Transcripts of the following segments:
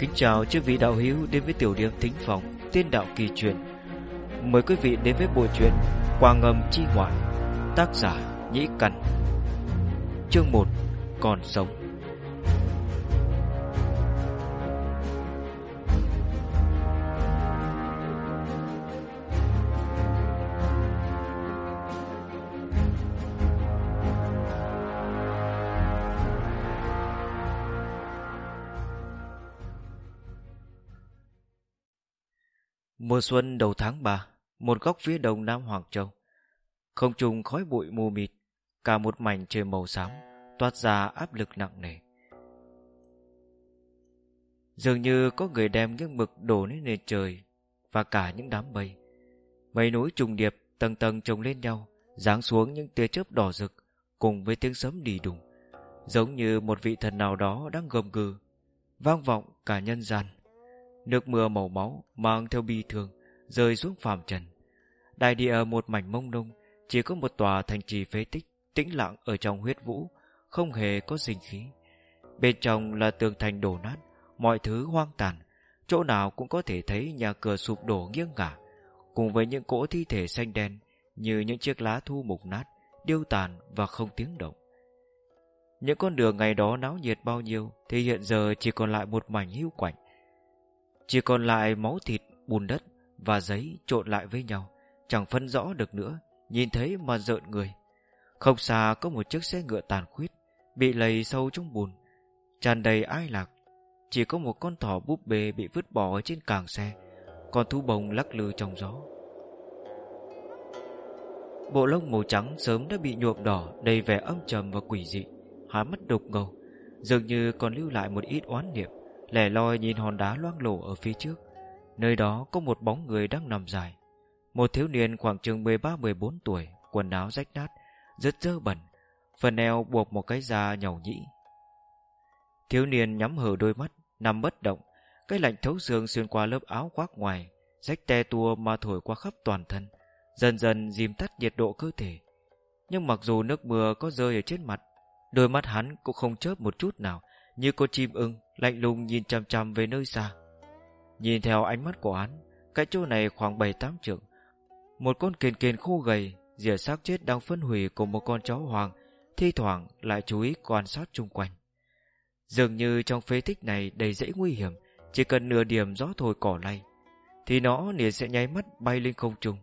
Kính chào chư vị đạo hữu đến với tiểu điểm thính phòng Tiên đạo kỳ truyện Mời quý vị đến với bộ truyện Quang ngầm chi ngoại, Tác giả Nhĩ Cẩn Chương 1 Còn sống. Mùa xuân đầu tháng 3, một góc phía đông Nam Hoàng Châu. Không trùng khói bụi mù mịt, cả một mảnh trời màu xám, toát ra áp lực nặng nề. Dường như có người đem những mực đổ lên nền trời và cả những đám mây. Mây núi trùng điệp tầng tầng chồng lên nhau, giáng xuống những tia chớp đỏ rực cùng với tiếng sấm đi đùng, giống như một vị thần nào đó đang gầm gừ, vang vọng cả nhân gian. Nước mưa màu máu mang theo bi thương rơi xuống phàm trần. Đại địa một mảnh mông lung, chỉ có một tòa thành trì phế tích tĩnh lặng ở trong huyết vũ, không hề có sinh khí. Bên trong là tường thành đổ nát, mọi thứ hoang tàn, chỗ nào cũng có thể thấy nhà cửa sụp đổ nghiêng ngả, cùng với những cỗ thi thể xanh đen như những chiếc lá thu mục nát, điêu tàn và không tiếng động. Những con đường ngày đó náo nhiệt bao nhiêu thì hiện giờ chỉ còn lại một mảnh hưu quạnh. Chỉ còn lại máu thịt, bùn đất và giấy trộn lại với nhau, chẳng phân rõ được nữa, nhìn thấy mà rợn người. Không xa có một chiếc xe ngựa tàn khuyết, bị lầy sâu trong bùn, tràn đầy ai lạc. Chỉ có một con thỏ búp bê bị vứt bỏ ở trên càng xe, còn thú bồng lắc lư trong gió. Bộ lông màu trắng sớm đã bị nhuộm đỏ đầy vẻ âm trầm và quỷ dị, há mắt đục ngầu, dường như còn lưu lại một ít oán niệm lẻ loi nhìn hòn đá loang lổ ở phía trước. Nơi đó có một bóng người đang nằm dài. Một thiếu niên khoảng chừng 13-14 tuổi, quần áo rách nát, rất dơ bẩn, phần eo buộc một cái da nhầu nhĩ. Thiếu niên nhắm hờ đôi mắt, nằm bất động, cái lạnh thấu xương xuyên qua lớp áo khoác ngoài, rách te tua mà thổi qua khắp toàn thân, dần dần dìm tắt nhiệt độ cơ thể. Nhưng mặc dù nước mưa có rơi ở trên mặt, đôi mắt hắn cũng không chớp một chút nào, như con chim ưng lạnh lùng nhìn chăm chăm về nơi xa. Nhìn theo ánh mắt của hắn, cái chỗ này khoảng bảy tám trượng. Một con kền kền khô gầy, rỉa xác chết đang phân hủy của một con chó hoàng, thi thoảng lại chú ý quan sát chung quanh. Dường như trong phế tích này đầy dễ nguy hiểm, chỉ cần nửa điểm gió thổi cỏ lay, thì nó liền sẽ nháy mắt bay lên không trung.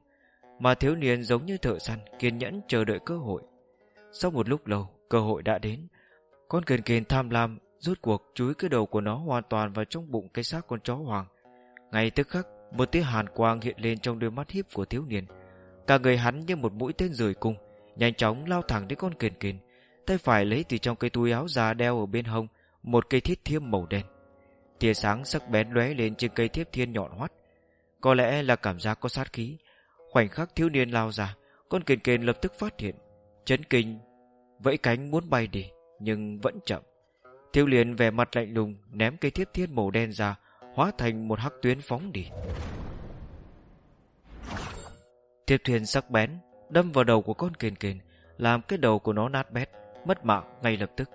Mà thiếu niên giống như thợ săn, kiên nhẫn chờ đợi cơ hội. Sau một lúc lâu, cơ hội đã đến. Con kền kền tham lam Rốt cuộc chúi cái đầu của nó hoàn toàn vào trong bụng cái xác con chó hoàng Ngay tức khắc, Một tia hàn quang hiện lên trong đôi mắt hiếp của thiếu niên. Cả người hắn như một mũi tên rời cung, Nhanh chóng lao thẳng đến con kền kền. Tay phải lấy từ trong cây túi áo già đeo ở bên hông, Một cây thiết thiêm màu đen. Tia sáng sắc bén lóe lên trên cây thiếp thiên nhọn hoắt. Có lẽ là cảm giác có sát khí. Khoảnh khắc thiếu niên lao ra, Con kền kền lập tức phát hiện. Chấn kinh, Vẫy cánh muốn bay đi, Nhưng vẫn chậm. Thiếu liền vẻ mặt lạnh lùng, Ném cây thiết thiên màu đen ra, Hóa thành một hắc tuyến phóng đi. Thiếp thuyền sắc bén, Đâm vào đầu của con kền kền, Làm cái đầu của nó nát bét, Mất mạng ngay lập tức.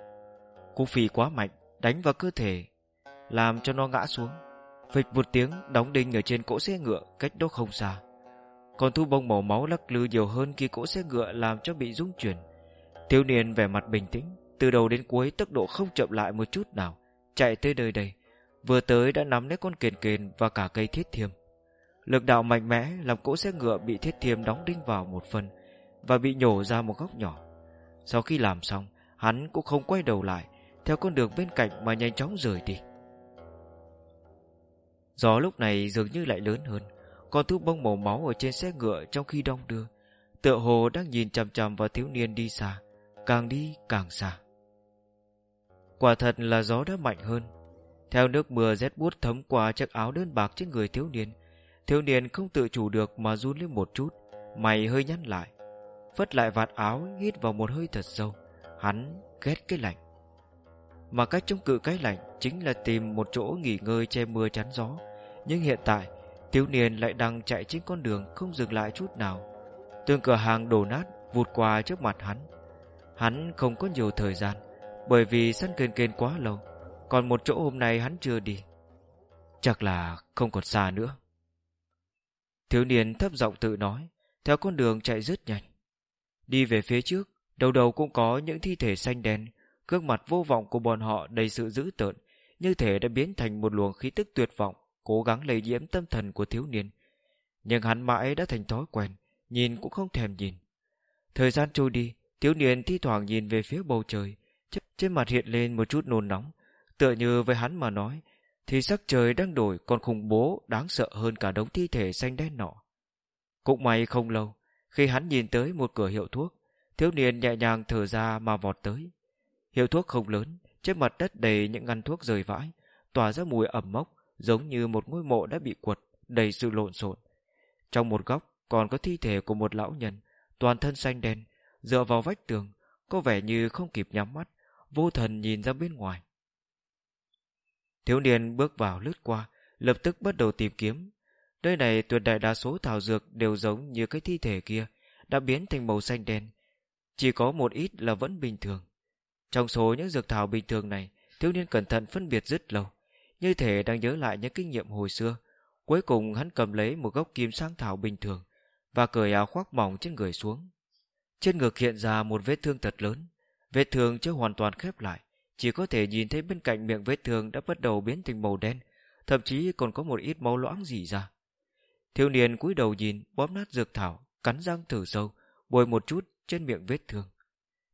Cú phi quá mạnh, Đánh vào cơ thể, Làm cho nó ngã xuống. Phịch một tiếng, đóng đinh ở trên cỗ xe ngựa, Cách đó không xa. Còn thu bông màu máu lắc lư nhiều hơn khi cỗ xe ngựa Làm cho bị rung chuyển. Thiếu niên vẻ mặt bình tĩnh từ đầu đến cuối tốc độ không chậm lại một chút nào, Chạy tới nơi đây, Vừa tới đã nắm lấy con kền kền và cả cây thiết thiêm. Lực đạo mạnh mẽ Làm cỗ xe ngựa bị thiết thiêm đóng đinh vào một phần Và bị nhổ ra một góc nhỏ. Sau khi làm xong, Hắn cũng không quay đầu lại, Theo con đường bên cạnh mà nhanh chóng rời đi. Gió lúc này dường như lại lớn hơn, Con thú bông màu máu ở trên xe ngựa Trong khi đong đưa, Tựa hồ đang nhìn chằm chằm vào thiếu niên đi xa, Càng đi càng xa. Quả thật là gió đã mạnh hơn. Theo nước mưa rét buốt thấm qua chiếc áo đơn bạc trên người thiếu niên Thiếu niên không tự chủ được mà run lên một chút, Mày hơi nhăn lại. Phất lại vạt áo, hít vào một hơi thật sâu, Hắn ghét cái lạnh. Mà cách chống cự cái lạnh Chính là tìm một chỗ nghỉ ngơi che mưa chắn gió. Nhưng hiện tại, Thiếu niên lại đang chạy trên con đường Không dừng lại chút nào. Tường cửa hàng đổ nát vụt qua trước mặt hắn. Hắn không có nhiều thời gian bởi vì săn kền kền quá lâu Còn một chỗ hôm nay hắn chưa đi Chắc là không còn xa nữa. Thiếu niên thấp giọng tự nói, theo con đường chạy rất nhanh. Đi về phía trước, đầu đầu cũng có những thi thể xanh đen, gương mặt vô vọng của bọn họ đầy sự dữ tợn, như thể đã biến thành một luồng khí tức tuyệt vọng, cố gắng lây nhiễm tâm thần của thiếu niên. Nhưng hắn mãi đã thành thói quen, nhìn cũng không thèm nhìn. Thời gian trôi đi, thiếu niên thi thoảng nhìn về phía bầu trời, trên mặt hiện lên một chút nôn nóng, tựa như với hắn mà nói, thì sắc trời đang đổi còn khủng bố đáng sợ hơn cả đống thi thể xanh đen nọ. Cũng may không lâu, khi hắn nhìn tới một cửa hiệu thuốc, thiếu niên nhẹ nhàng thở ra mà vọt tới. Hiệu thuốc không lớn, trên mặt đất đầy những ngăn thuốc rời vãi, tỏa ra mùi ẩm mốc, giống như một ngôi mộ đã bị quật, đầy sự lộn xộn. Trong một góc còn có thi thể của một lão nhân, toàn thân xanh đen, dựa vào vách tường, có vẻ như không kịp nhắm mắt, vô thần nhìn ra bên ngoài. Thiếu niên bước vào lướt qua, lập tức bắt đầu tìm kiếm. Nơi này tuyệt đại đa số thảo dược đều giống như cái thi thể kia, đã biến thành màu xanh đen. Chỉ có một ít là vẫn bình thường. Trong số những dược thảo bình thường này, thiếu niên cẩn thận phân biệt rất lâu, như thể đang nhớ lại những kinh nghiệm hồi xưa. Cuối cùng hắn cầm lấy một gốc kim sang thảo bình thường và cởi áo khoác mỏng trên người xuống. Trên ngực hiện ra một vết thương thật lớn, vết thương chưa hoàn toàn khép lại, chỉ có thể nhìn thấy bên cạnh miệng vết thương đã bắt đầu biến thành màu đen, thậm chí còn có một ít máu loãng dỉ ra. Thiếu niên cúi đầu nhìn, bóp nát dược thảo, cắn răng thử sâu, bôi một chút trên miệng vết thương.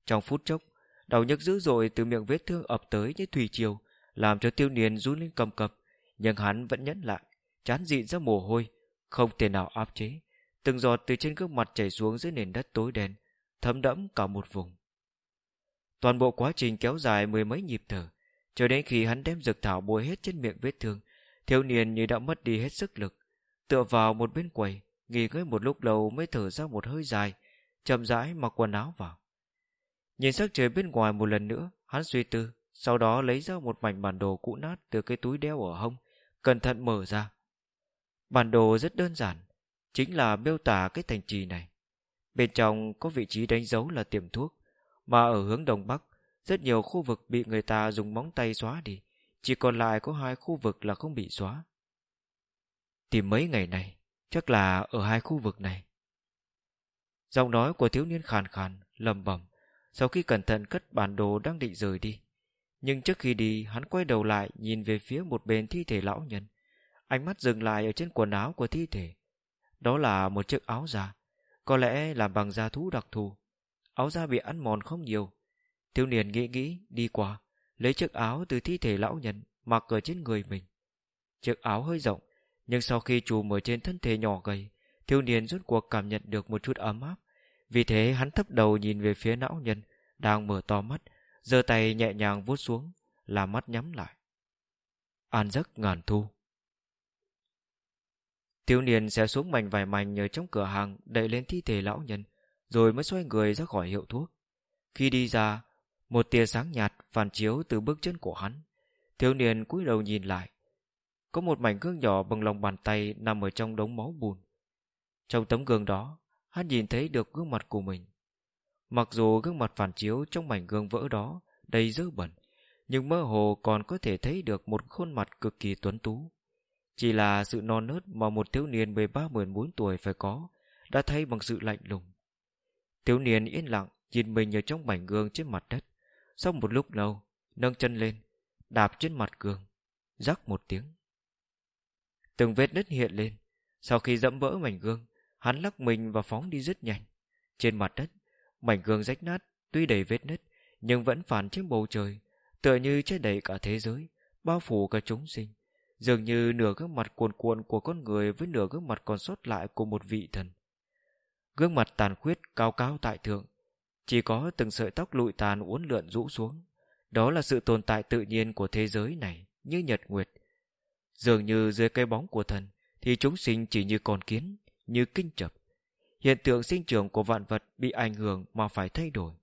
Trong phút chốc, đau nhức dữ dội từ miệng vết thương ập tới như thủy triều, làm cho tiêu niên run lên cầm cập, nhưng hắn vẫn nhẫn lại, chán dịn ra mồ hôi, không thể nào áp chế. Từng giọt từ trên gương mặt chảy xuống dưới nền đất tối đen, thấm đẫm cả một vùng. Toàn bộ quá trình kéo dài mười mấy nhịp thở, cho đến khi hắn đem dược thảo bôi hết trên miệng vết thương, thiếu niên như đã mất đi hết sức lực, tựa vào một bên quầy, nghỉ ngơi một lúc lâu mới thở ra một hơi dài, chậm rãi mặc quần áo vào. Nhìn sắc trời bên ngoài một lần nữa, hắn suy tư, sau đó lấy ra một mảnh bản đồ cũ nát từ cái túi đeo ở hông, cẩn thận mở ra. Bản đồ rất đơn giản, chính là miêu tả cái thành trì này. Bên trong có vị trí đánh dấu là tiệm thuốc, mà ở hướng đông bắc, rất nhiều khu vực bị người ta dùng móng tay xóa đi, chỉ còn lại có hai khu vực là không bị xóa. Tìm mấy ngày này, chắc là ở hai khu vực này. Giọng nói của thiếu niên khàn khàn, lầm bẩm sau khi cẩn thận cất bản đồ đang định rời đi. Nhưng trước khi đi, hắn quay đầu lại nhìn về phía một bên thi thể lão nhân. Ánh mắt dừng lại ở trên quần áo của thi thể. Đó là một chiếc áo da, có lẽ là bằng da thú đặc thù. Áo da bị ăn mòn không nhiều. Thiếu niên nghĩ nghĩ, đi qua, lấy chiếc áo từ thi thể lão nhân mặc ở trên người mình. Chiếc áo hơi rộng, nhưng sau khi chùm ở trên thân thể nhỏ gầy, thiếu niên rốt cuộc cảm nhận được một chút ấm áp. Vì thế hắn thấp đầu nhìn về phía lão nhân, đang mở to mắt, giơ tay nhẹ nhàng vuốt xuống, làm mắt nhắm lại. An giấc ngàn thu. Thiếu niên sẽ xuống mảnh vài mảnh ở trong cửa hàng đẩy lên thi thể lão nhân, rồi mới xoay người ra khỏi hiệu thuốc. Khi đi ra, một tia sáng nhạt phản chiếu từ bước chân của hắn. Thiếu niên cúi đầu nhìn lại. Có một mảnh gương nhỏ bằng lòng bàn tay nằm ở trong đống máu bùn. Trong tấm gương đó, hắn nhìn thấy được gương mặt của mình. Mặc dù gương mặt phản chiếu trong mảnh gương vỡ đó đầy dơ bẩn, nhưng mơ hồ còn có thể thấy được một khuôn mặt cực kỳ tuấn tú. Chỉ là sự non nớt mà một thiếu niên 13-14 tuổi phải có, đã thay bằng sự lạnh lùng. Thiếu niên yên lặng nhìn mình ở trong mảnh gương trên mặt đất. Sau một lúc lâu, nâng chân lên, đạp trên mặt gương, rắc một tiếng. Từng vết nứt hiện lên. Sau khi dẫm vỡ mảnh gương, hắn lắc mình và phóng đi rất nhanh. Trên mặt đất, mảnh gương rách nát, tuy đầy vết nứt, nhưng vẫn phản trên bầu trời, tựa như che đầy cả thế giới, bao phủ cả chúng sinh. Dường như nửa gương mặt cuồn cuộn của con người với nửa gương mặt còn sót lại của một vị thần. Gương mặt tàn khuyết cao cao tại thượng. Chỉ có từng sợi tóc lụi tàn uốn lượn rũ xuống. Đó là sự tồn tại tự nhiên của thế giới này, Như nhật nguyệt. Dường như dưới cây bóng của thần, Thì chúng sinh chỉ như con kiến, Như kinh chập. Hiện tượng sinh trưởng của vạn vật bị ảnh hưởng mà phải thay đổi.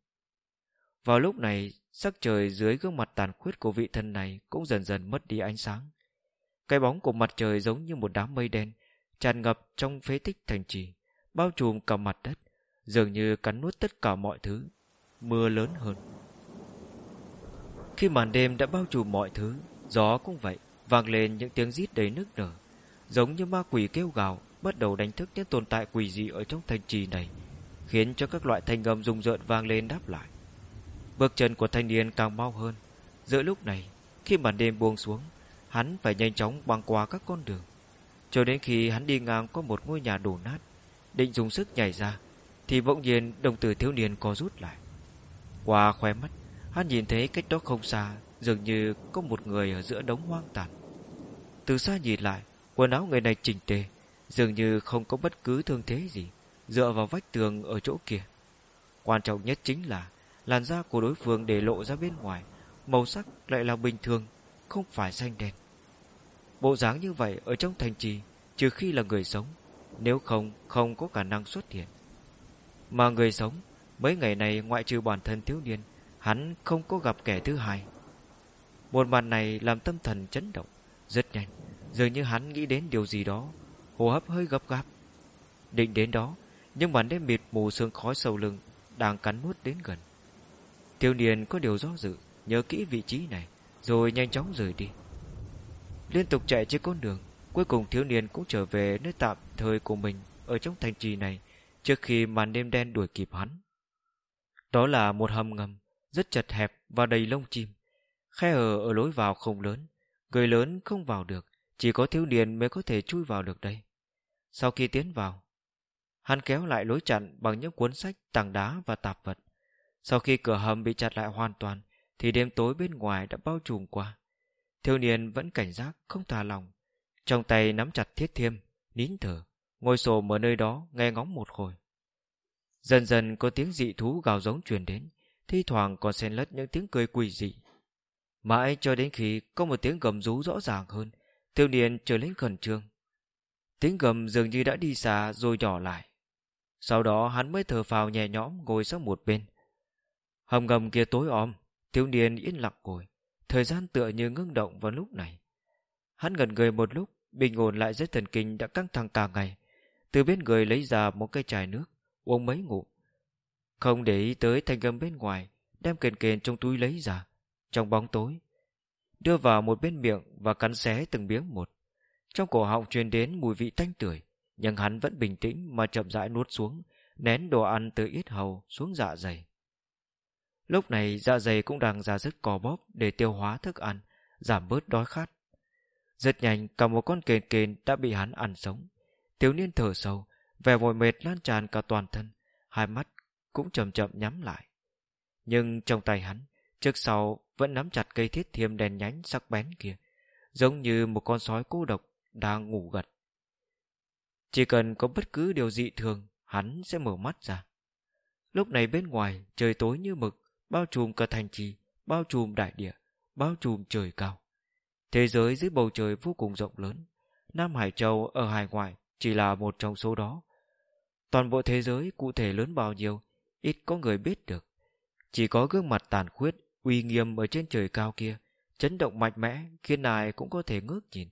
Vào lúc này, Sắc trời dưới gương mặt tàn khuyết của vị thần này Cũng dần dần mất đi ánh sáng. Cái bóng của mặt trời giống như một đám mây đen, Tràn ngập trong phế tích thành trì bao trùm cả mặt đất, dường như cắn nuốt tất cả mọi thứ. Mưa lớn hơn. Khi màn đêm đã bao trùm mọi thứ, gió cũng vậy, vang lên những tiếng rít đầy nức nở, giống như ma quỷ kêu gào, bắt đầu đánh thức những tồn tại quỷ dị ở trong thành trì này, khiến cho các loại thanh âm rung rợn vang lên đáp lại. Bước chân của thanh niên càng mau hơn. Giữa lúc này, khi màn đêm buông xuống, hắn phải nhanh chóng băng qua các con đường. Cho đến khi hắn đi ngang qua một ngôi nhà đổ nát, định dùng sức nhảy ra, thì bỗng nhiên đồng tử thiếu niên co rút lại. Qua khóe mắt, hắn nhìn thấy cách đó không xa, dường như có một người ở giữa đống hoang tàn. Từ xa nhìn lại, quần áo người này chỉnh tề, dường như không có bất cứ thương thế gì, dựa vào vách tường ở chỗ kia. Quan trọng nhất chính là làn da của đối phương để lộ ra bên ngoài, màu sắc lại là bình thường, không phải xanh đen. Bộ dáng như vậy ở trong thành trì, trừ khi là người sống, nếu không, không có khả năng xuất hiện. Mà người sống, mấy ngày này ngoại trừ bản thân thiếu niên, hắn không có gặp kẻ thứ hai. Một màn này làm tâm thần chấn động, rất nhanh, dường như hắn nghĩ đến điều gì đó, hô hấp hơi gấp gáp. Định đến đó, nhưng màn đêm mịt mù sương khói sâu lưng đang cắn nuốt đến gần. Thiếu niên có điều do dự, nhớ kỹ vị trí này, rồi nhanh chóng rời đi. Liên tục chạy trên con đường, cuối cùng thiếu niên cũng trở về nơi tạm thời của mình ở trong thành trì này trước khi màn đêm đen đuổi kịp hắn. Đó là một hầm ngầm, rất chật hẹp và đầy lông chim. Khe hở ở lối vào không lớn, người lớn không vào được, chỉ có thiếu niên mới có thể chui vào được đây. Sau khi tiến vào, hắn kéo lại lối chặn bằng những cuốn sách, tảng đá và tạp vật. Sau khi cửa hầm bị chặt lại hoàn toàn, thì đêm tối bên ngoài đã bao trùm qua. Thiếu niên vẫn cảnh giác, không thả lòng. Trong tay nắm chặt thiết thiêm, nín thở, ngồi xổm ở nơi đó nghe ngóng một hồi. Dần dần có tiếng dị thú gào giống truyền đến, thi thoảng còn xen lẫn những tiếng cười quỷ dị. Mãi cho đến khi có một tiếng gầm rú rõ ràng hơn, thiếu niên trở lên khẩn trương. Tiếng gầm dường như đã đi xa rồi nhỏ lại. Sau đó hắn mới thở phào nhẹ nhõm ngồi sang một bên. Hầm ngầm kia tối om, thiếu niên yên lặng ngồi. Thời gian tựa như ngưng động vào lúc này. Hắn gần người một lúc, bình ổn lại dây thần kinh đã căng thẳng cả ngày. Từ bên người lấy ra một cây chai nước, uống mấy ngụm. Không để ý tới thanh âm bên ngoài, đem kền kền trong túi lấy ra, trong bóng tối. Đưa vào một bên miệng và cắn xé từng miếng một. Trong cổ họng truyền đến mùi vị tanh tưởi, nhưng hắn vẫn bình tĩnh mà chậm rãi nuốt xuống, nén đồ ăn từ ít hầu xuống dạ dày. Lúc này dạ dày cũng đang ra sức cò bóp để tiêu hóa thức ăn, giảm bớt đói khát. Rất nhanh cả một con kền kền đã bị hắn ăn sống. Thiếu niên thở sâu, vẻ vội mệt lan tràn cả toàn thân, hai mắt cũng chậm chậm nhắm lại. Nhưng trong tay hắn, trước sau vẫn nắm chặt cây thiết thiêm đèn nhánh sắc bén kia, giống như một con sói cô độc đang ngủ gật. Chỉ cần có bất cứ điều dị thường, hắn sẽ mở mắt ra. Lúc này bên ngoài trời tối như mực, bao trùm cả thành trì, bao trùm đại địa, bao trùm trời cao. Thế giới dưới bầu trời vô cùng rộng lớn. Nam Hải Châu ở hải ngoại chỉ là một trong số đó. Toàn bộ thế giới cụ thể lớn bao nhiêu, ít có người biết được. Chỉ có gương mặt tàn khuyết, uy nghiêm ở trên trời cao kia, chấn động mạnh mẽ khiến ai cũng có thể ngước nhìn.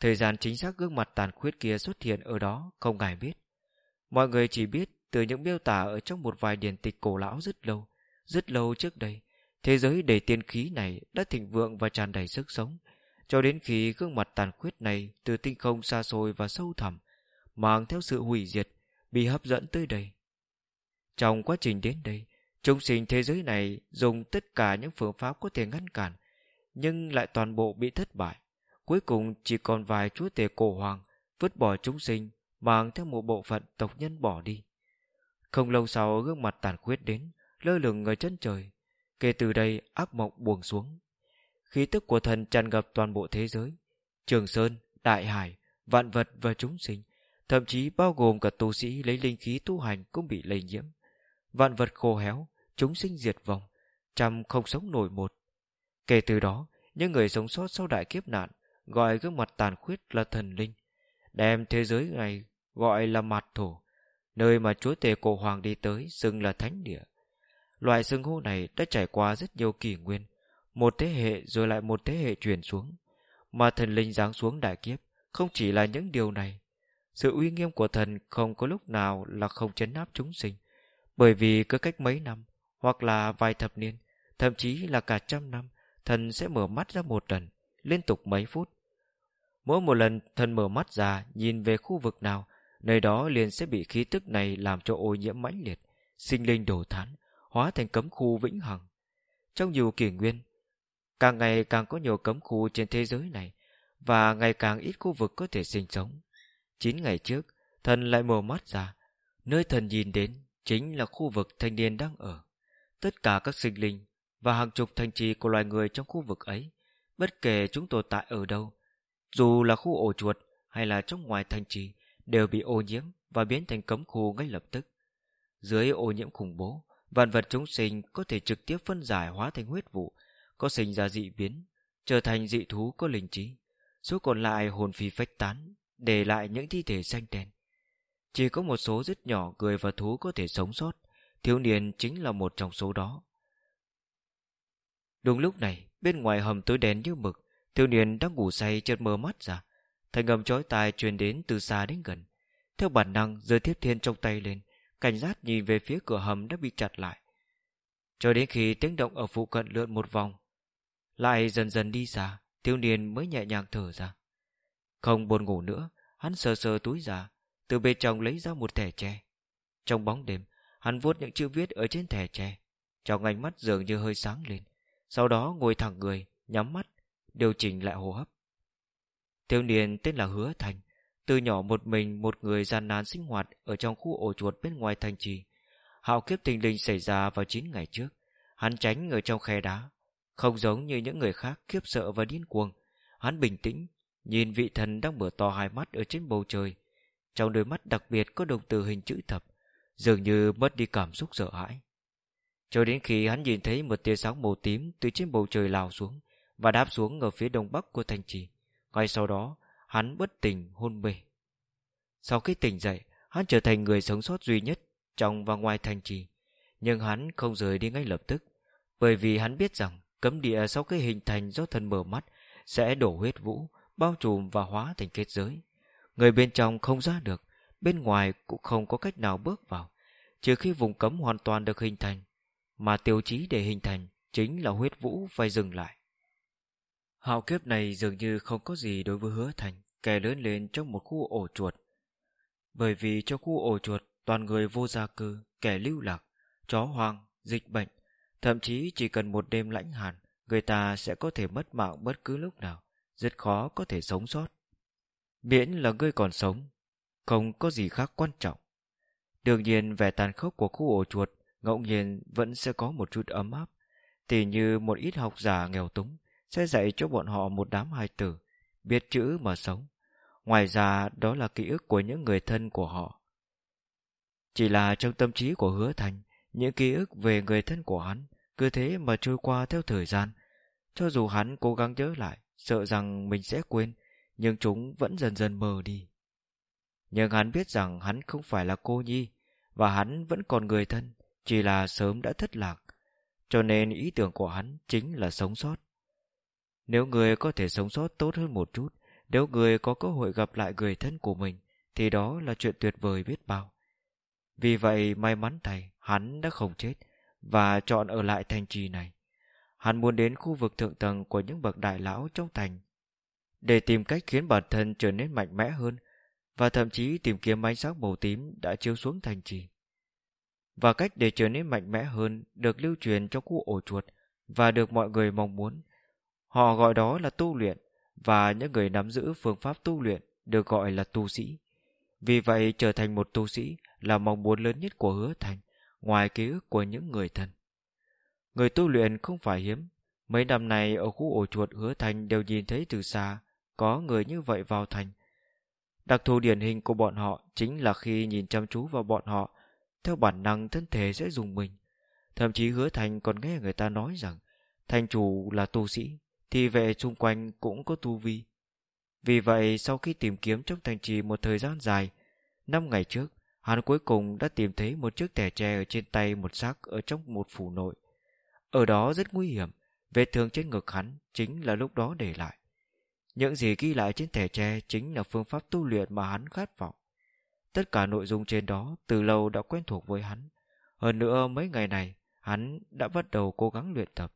Thời gian chính xác gương mặt tàn khuyết kia xuất hiện ở đó không ai biết. Mọi người chỉ biết từ những miêu tả ở trong một vài điển tịch cổ lão rất lâu, rất lâu trước đây, thế giới đầy tiên khí này đã thịnh vượng và tràn đầy sức sống, cho đến khi gương mặt tàn khuyết này từ tinh không xa xôi và sâu thẳm, mang theo sự hủy diệt, bị hấp dẫn tới đây. Trong quá trình đến đây, chúng sinh thế giới này dùng tất cả những phương pháp có thể ngăn cản, nhưng lại toàn bộ bị thất bại. Cuối cùng chỉ còn vài chúa tể cổ hoàng vứt bỏ chúng sinh, mang theo một bộ phận tộc nhân bỏ đi. Không lâu sau gương mặt tàn khuyết đến, lơ lửng ở chân trời. Kể từ đây ác mộng buông xuống. Khí tức của thần tràn ngập toàn bộ thế giới. Trường Sơn, Đại Hải, vạn vật và chúng sinh, thậm chí bao gồm cả tu sĩ lấy linh khí tu hành cũng bị lây nhiễm. Vạn vật khô héo, chúng sinh diệt vong, trăm không sống nổi một. Kể từ đó, những người sống sót sau đại kiếp nạn gọi gương mặt tàn khuyết là thần linh, đem thế giới này gọi là mặt thổ, nơi mà chúa tể cổ hoàng đi tới xưng là thánh địa. Loại xưng hô này đã trải qua rất nhiều kỷ nguyên, một thế hệ rồi lại một thế hệ truyền xuống. Mà thần linh giáng xuống đại kiếp không chỉ là những điều này. Sự uy nghiêm của thần không có lúc nào là không chấn áp chúng sinh. Bởi vì cứ cách mấy năm, hoặc là vài thập niên, thậm chí là cả trăm năm, thần sẽ mở mắt ra một lần, liên tục mấy phút. Mỗi một lần thần mở mắt ra nhìn về khu vực nào, nơi đó liền sẽ bị khí tức này làm cho ô nhiễm mãnh liệt, sinh linh đổ thán, hóa thành cấm khu vĩnh hằng. Trong nhiều kỷ nguyên, càng ngày càng có nhiều cấm khu trên thế giới này, và ngày càng ít khu vực có thể sinh sống. Chín ngày trước, thần lại mở mắt ra, nơi thần nhìn đến chính là khu vực thanh niên đang ở. Tất cả các sinh linh và hàng chục thành trì của loài người trong khu vực ấy, bất kể chúng tồn tại ở đâu, dù là khu ổ chuột hay là trong ngoài thành trì, đều bị ô nhiễm và biến thành cấm khu ngay lập tức. Dưới ô nhiễm khủng bố, vạn vật chúng sinh có thể trực tiếp phân giải hóa thành huyết vụ, có sinh ra dị biến, trở thành dị thú có linh trí. Số còn lại hồn phi phách tán, để lại những thi thể xanh đen. Chỉ có một số rất nhỏ người và thú có thể sống sót, thiếu niên chính là một trong số đó. Đúng lúc này, bên ngoài hầm tối đen như mực, thiếu niên đang ngủ say chợt mơ mắt ra. Thành âm chói tai truyền đến từ xa đến gần. Theo bản năng, giơ thiếp thiên trong tay lên, cảnh giác nhìn về phía cửa hầm đã bị chặt lại. Cho đến khi tiếng động ở phụ cận lượn một vòng, lại dần dần đi xa, thiếu niên mới nhẹ nhàng thở ra. Không buồn ngủ nữa, hắn sờ sờ túi giả từ bên trong lấy ra một thẻ tre. Trong bóng đêm, hắn vuốt những chữ viết ở trên thẻ tre. Trong ánh mắt dường như hơi sáng lên. Sau đó ngồi thẳng người, nhắm mắt, điều chỉnh lại hô hấp. Thiếu niên tên là Hứa Thành, từ nhỏ một mình một người gian nan sinh hoạt ở trong khu ổ chuột bên ngoài thành trì. Hạo kiếp tình linh xảy ra vào 9 ngày trước. Hắn tránh ở trong khe đá. Không giống như những người khác khiếp sợ và điên cuồng. Hắn bình tĩnh, nhìn vị thần đang mở to hai mắt ở trên bầu trời. Trong đôi mắt đặc biệt có đồng từ hình chữ thập, dường như mất đi cảm xúc sợ hãi. Cho đến khi hắn nhìn thấy một tia sáng màu tím từ trên bầu trời lao xuống và đáp xuống ở phía đông bắc của thành trì. Ngay sau đó, hắn bất tỉnh hôn mê. Sau khi tỉnh dậy, hắn trở thành người sống sót duy nhất trong và ngoài thành trì. Nhưng hắn không rời đi ngay lập tức, bởi vì hắn biết rằng cấm địa sau khi hình thành do thần mở mắt sẽ đổ huyết vũ, bao trùm và hóa thành kết giới. Người bên trong không ra được, bên ngoài cũng không có cách nào bước vào, trừ khi vùng cấm hoàn toàn được hình thành, mà tiêu chí để hình thành chính là huyết vũ phải dừng lại. Hạo kiếp này dường như không có gì đối với hứa thành, kẻ lớn lên trong một khu ổ chuột. Bởi vì trong khu ổ chuột, toàn người vô gia cư, kẻ lưu lạc, chó hoang, dịch bệnh, thậm chí chỉ cần một đêm lãnh hàn, người ta sẽ có thể mất mạng bất cứ lúc nào, rất khó có thể sống sót. Miễn là ngươi còn sống, không có gì khác quan trọng. Đương nhiên vẻ tàn khốc của khu ổ chuột ngẫu nhiên vẫn sẽ có một chút ấm áp, tỉ như một ít học giả nghèo túng sẽ dạy cho bọn họ một đám hài tử, biết chữ mà sống. Ngoài ra đó là ký ức của những người thân của họ. Chỉ là trong tâm trí của hứa thành, những ký ức về người thân của hắn cứ thế mà trôi qua theo thời gian. Cho dù hắn cố gắng nhớ lại, sợ rằng mình sẽ quên, nhưng chúng vẫn dần dần mờ đi. Nhưng hắn biết rằng hắn không phải là cô nhi, và hắn vẫn còn người thân, chỉ là sớm đã thất lạc. Cho nên ý tưởng của hắn chính là sống sót. Nếu người có thể sống sót tốt hơn một chút, nếu người có cơ hội gặp lại người thân của mình, thì đó là chuyện tuyệt vời biết bao. Vì vậy may mắn thầy, hắn đã không chết và chọn ở lại thành trì này. Hắn muốn đến khu vực thượng tầng của những bậc đại lão trong thành để tìm cách khiến bản thân trở nên mạnh mẽ hơn và thậm chí tìm kiếm ánh sáng màu tím đã chiếu xuống thành trì. Và cách để trở nên mạnh mẽ hơn được lưu truyền cho khu ổ chuột và được mọi người mong muốn Họ gọi đó là tu luyện và những người nắm giữ phương pháp tu luyện được gọi là tu sĩ. Vì vậy trở thành một tu sĩ là mong muốn lớn nhất của hứa thành ngoài ký ức của những người thân. Người tu luyện không phải hiếm. Mấy năm nay ở khu ổ chuột hứa thành đều nhìn thấy từ xa có người như vậy vào thành. Đặc thù điển hình của bọn họ chính là khi nhìn chăm chú vào bọn họ, theo bản năng thân thể sẽ dùng mình. Thậm chí hứa thành còn nghe người ta nói rằng thành chủ là tu sĩ thì vệ xung quanh cũng có tu vi. Vì vậy, sau khi tìm kiếm trong thành trì một thời gian dài, năm ngày trước, hắn cuối cùng đã tìm thấy một chiếc thẻ tre ở trên tay một xác ở trong một phủ nội. Ở đó rất nguy hiểm, vết thương trên ngực hắn chính là lúc đó để lại. Những gì ghi lại trên thẻ tre chính là phương pháp tu luyện mà hắn khát vọng. Tất cả nội dung trên đó từ lâu đã quen thuộc với hắn. Hơn nữa mấy ngày này, hắn đã bắt đầu cố gắng luyện tập.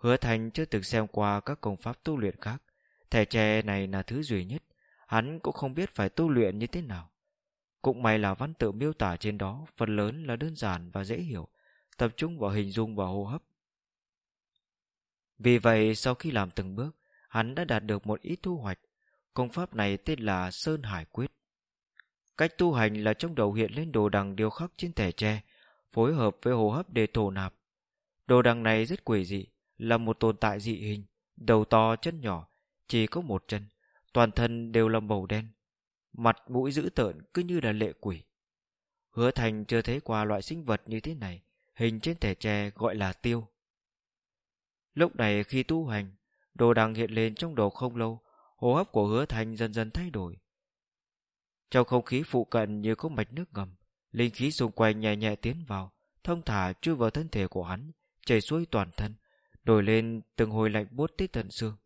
Hứa Thành chưa từng xem qua các công pháp tu luyện khác. Thẻ tre này là thứ duy nhất. Hắn cũng không biết phải tu luyện như thế nào. Cũng may là văn tự miêu tả trên đó phần lớn là đơn giản và dễ hiểu, tập trung vào hình dung và hô hấp. Vì vậy, sau khi làm từng bước, hắn đã đạt được một ít thu hoạch. Công pháp này tên là Sơn Hải Quyết. Cách tu hành là trong đầu hiện lên đồ đằng điêu khắc trên thẻ tre, phối hợp với hô hấp để thổ nạp. Đồ đằng này rất quỷ dị, là một tồn tại dị hình, đầu to chân nhỏ, chỉ có một chân, toàn thân đều là màu đen. Mặt mũi dữ tợn cứ như là lệ quỷ. Hứa Thành chưa thấy qua loại sinh vật như thế này, hình trên thẻ tre gọi là tiêu. Lúc này khi tu hành, đồ đằng hiện lên trong đầu không lâu, hô hấp của hứa Thành dần dần thay đổi. Trong không khí phụ cận như có mạch nước ngầm, linh khí xung quanh nhẹ nhẹ tiến vào, thông thả chui vào thân thể của hắn, chảy xuôi toàn thân, nổi lên từng hồi lạnh buốt tới tận xương.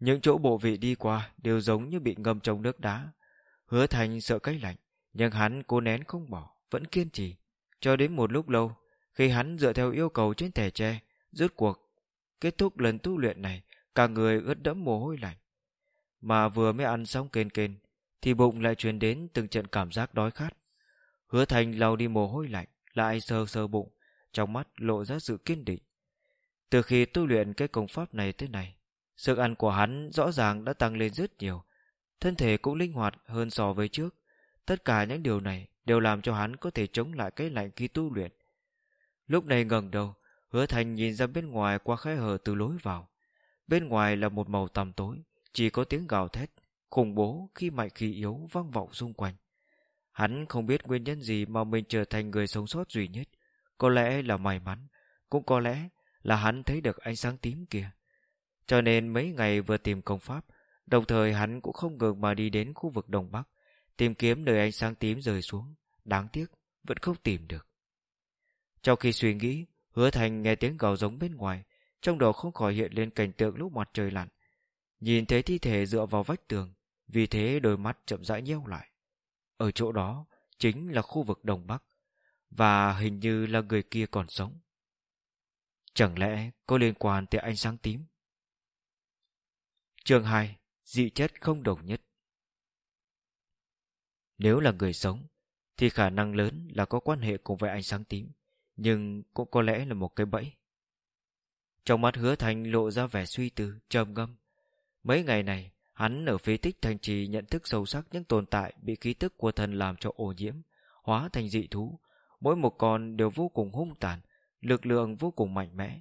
Những chỗ bộ vị đi qua đều giống như bị ngâm trong nước đá. Hứa Thành sợ cái lạnh, nhưng hắn cố nén không bỏ, vẫn kiên trì. Cho đến một lúc lâu, khi hắn dựa theo yêu cầu trên thẻ tre, rốt cuộc kết thúc lần tu luyện này, cả người ướt đẫm mồ hôi lạnh. Mà vừa mới ăn xong kên kên, thì bụng lại truyền đến từng trận cảm giác đói khát. Hứa Thành lau đi mồ hôi lạnh, lại sờ sờ bụng, trong mắt lộ ra sự kiên định. Từ khi tu luyện cái công pháp này tới này, sức ăn của hắn rõ ràng đã tăng lên rất nhiều. Thân thể cũng linh hoạt hơn so với trước. Tất cả những điều này đều làm cho hắn có thể chống lại cái lạnh khi tu luyện. Lúc này ngẩng đầu, hứa thành nhìn ra bên ngoài qua khe hở từ lối vào. Bên ngoài là một màu tăm tối, chỉ có tiếng gào thét, khủng bố khi mạnh khi yếu vang vọng xung quanh. Hắn không biết nguyên nhân gì mà mình trở thành người sống sót duy nhất. Có lẽ là may mắn, cũng có lẽ là hắn thấy được ánh sáng tím kia. Cho nên mấy ngày vừa tìm công pháp, đồng thời hắn cũng không ngừng mà đi đến khu vực Đông Bắc, tìm kiếm nơi ánh sáng tím rơi xuống. Đáng tiếc, vẫn không tìm được. Trong khi suy nghĩ, hứa thành nghe tiếng gào giống bên ngoài, trong đầu không khỏi hiện lên cảnh tượng lúc mặt trời lặn. Nhìn thấy thi thể dựa vào vách tường, vì thế đôi mắt chậm rãi nheo lại. Ở chỗ đó chính là khu vực Đông Bắc, và hình như là người kia còn sống. Chẳng lẽ có liên quan tới ánh sáng tím? Chương 2 Dị chất không đồng nhất Nếu là người sống Thì khả năng lớn là có quan hệ cùng với ánh sáng tím Nhưng cũng có lẽ là một cái bẫy Trong mắt hứa thành lộ ra vẻ suy tư, trầm ngâm Mấy ngày này Hắn ở phế tích thành trì nhận thức sâu sắc những tồn tại bị khí tức của thần làm cho ô nhiễm, hóa thành dị thú. Mỗi một con đều vô cùng hung tàn, lực lượng vô cùng mạnh mẽ.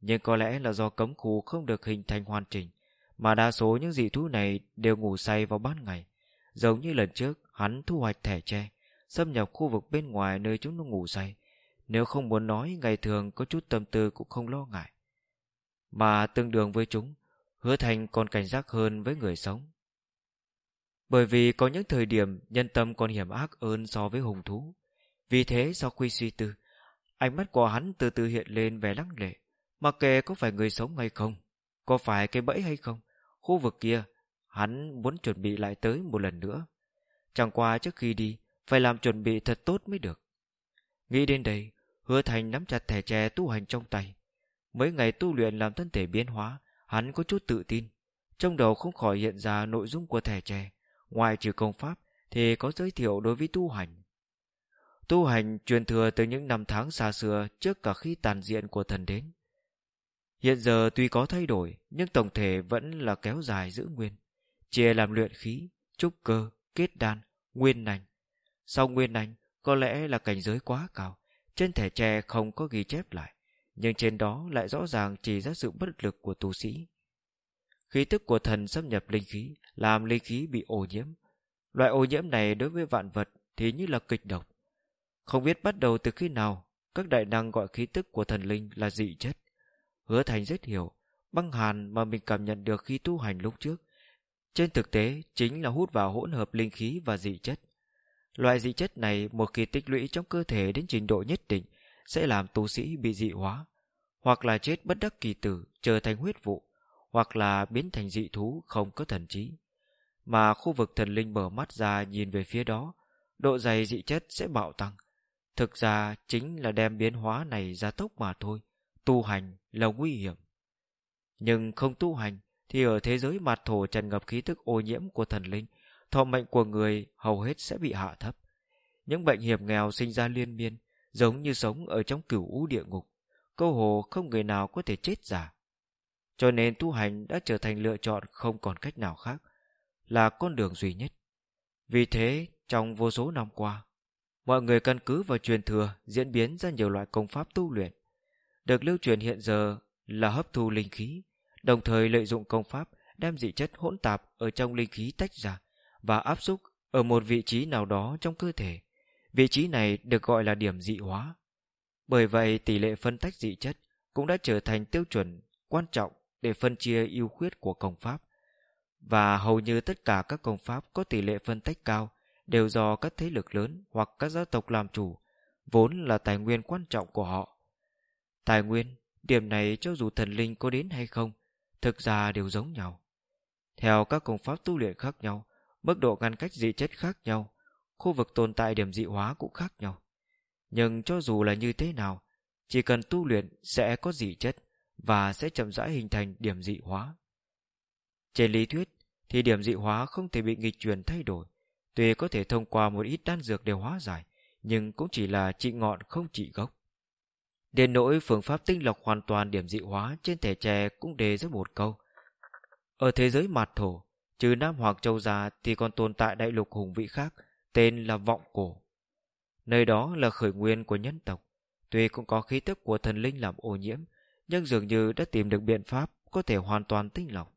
Nhưng có lẽ là do cấm khu không được hình thành hoàn chỉnh, mà đa số những dị thú này đều ngủ say vào ban ngày. Giống như lần trước, hắn thu hoạch thẻ tre, xâm nhập khu vực bên ngoài nơi chúng nó ngủ say. Nếu không muốn nói ngày thường có chút tâm tư cũng không lo ngại. Mà tương đương với chúng, hứa thành còn cảnh giác hơn với người sống. Bởi vì có những thời điểm nhân tâm còn hiểm ác hơn so với hùng thú. Vì thế sau khi suy tư, Ánh mắt của hắn từ từ hiện lên vẻ lăng lệ. Mặc kệ có phải người sống hay không, có phải cái bẫy hay không, khu vực kia, hắn muốn chuẩn bị lại tới một lần nữa. Chẳng qua trước khi đi, phải làm chuẩn bị thật tốt mới được. Nghĩ đến đây, hứa thành nắm chặt thẻ tre tu hành trong tay. Mấy ngày tu luyện làm thân thể biến hóa, hắn có chút tự tin. Trong đầu không khỏi hiện ra nội dung của thẻ tre. Ngoài trừ công pháp, thì có giới thiệu đối với tu hành. Tu hành truyền thừa từ những năm tháng xa xưa trước cả khi tàn diện của thần đến. Hiện giờ tuy có thay đổi, nhưng tổng thể vẫn là kéo dài giữ nguyên. Chia làm luyện khí, trúc cơ, kết đan, nguyên nành. Sau nguyên nành, có lẽ là cảnh giới quá cao. Trên thẻ tre không có ghi chép lại, nhưng trên đó lại rõ ràng chỉ ra sự bất lực của tu sĩ. Khí tức của thần xâm nhập linh khí, làm linh khí bị ô nhiễm. Loại ô nhiễm này đối với vạn vật thì như là kịch độc. Không biết bắt đầu từ khi nào, các đại năng gọi khí tức của thần linh là dị chất. Hứa Thành rất hiểu, băng hàn mà mình cảm nhận được khi tu hành lúc trước. Trên thực tế, chính là hút vào hỗn hợp linh khí và dị chất. Loại dị chất này một khi tích lũy trong cơ thể đến trình độ nhất định sẽ làm tu sĩ bị dị hóa, hoặc là chết bất đắc kỳ tử trở thành huyết vụ, hoặc là biến thành dị thú không có thần trí. Mà khu vực thần linh mở mắt ra nhìn về phía đó, độ dày dị chất sẽ bạo tăng. Thực ra chính là đem biến hóa này ra tốc mà thôi. Tu hành là nguy hiểm. Nhưng không tu hành Thì ở thế giới mặt thổ tràn ngập khí tức ô nhiễm của thần linh, Thọ mệnh của người hầu hết sẽ bị hạ thấp Những bệnh hiểm nghèo sinh ra liên miên, Giống như sống ở trong cửu u địa ngục Câu hồ không người nào có thể chết giả Cho nên tu hành đã trở thành lựa chọn không còn cách nào khác, Là con đường duy nhất Vì thế, trong vô số năm qua Mọi người căn cứ vào truyền thừa diễn biến ra nhiều loại công pháp tu luyện. Được lưu truyền hiện giờ là hấp thu linh khí, đồng thời lợi dụng công pháp đem dị chất hỗn tạp ở trong linh khí tách ra và áp xúc ở một vị trí nào đó trong cơ thể. Vị trí này được gọi là điểm dị hóa. Bởi vậy tỷ lệ phân tách dị chất cũng đã trở thành tiêu chuẩn quan trọng để phân chia ưu khuyết của công pháp. Và hầu như tất cả các công pháp có tỷ lệ phân tách cao đều do các thế lực lớn hoặc các gia tộc làm chủ, vốn là tài nguyên quan trọng của họ. Tài nguyên, điểm này cho dù thần linh có đến hay không, thực ra đều giống nhau. Theo các công pháp tu luyện khác nhau, mức độ ngăn cách dị chất khác nhau, khu vực tồn tại điểm dị hóa cũng khác nhau. Nhưng cho dù là như thế nào, chỉ cần tu luyện sẽ có dị chất và sẽ chậm rãi hình thành điểm dị hóa. Trên lý thuyết thì điểm dị hóa không thể bị nghịch chuyển thay đổi, Tuy có thể thông qua một ít đan dược để hóa giải, nhưng cũng chỉ là trị ngọn không trị gốc. Đến nỗi phương pháp tinh lọc hoàn toàn điểm dị hóa trên thẻ tre cũng đề ra một câu. Ở thế giới mạt thổ, trừ Nam Hoàng Châu ra thì còn tồn tại đại lục hùng vĩ khác, tên là Vọng Cổ. Nơi đó là khởi nguyên của nhân tộc. Tuy cũng có khí tức của thần linh làm ô nhiễm, nhưng dường như đã tìm được biện pháp có thể hoàn toàn tinh lọc.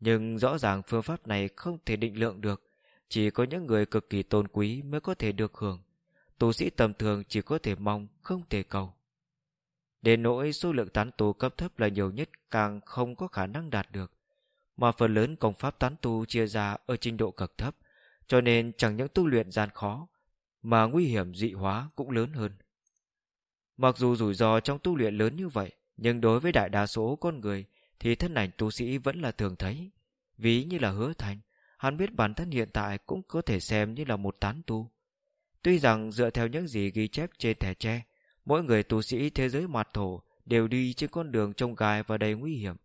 Nhưng rõ ràng phương pháp này không thể định lượng được chỉ có những người cực kỳ tôn quý mới có thể được hưởng. Tu sĩ tầm thường chỉ có thể mong, không thể cầu. Đến nỗi số lượng tán tu cấp thấp là nhiều nhất càng không có khả năng đạt được. Mà phần lớn công pháp tán tu chia ra ở trình độ cực thấp, cho nên chẳng những tu luyện gian khó, mà nguy hiểm dị hóa cũng lớn hơn. Mặc dù rủi ro trong tu luyện lớn như vậy, nhưng đối với đại đa số con người thì thân ảnh tu sĩ vẫn là thường thấy. Ví như là hứa thành, Hắn biết bản thân hiện tại cũng có thể xem như là một tán tu. Tuy rằng dựa theo những gì ghi chép trên thẻ tre, mỗi người tu sĩ thế giới mặt thổ đều đi trên con đường trông gai và đầy nguy hiểm.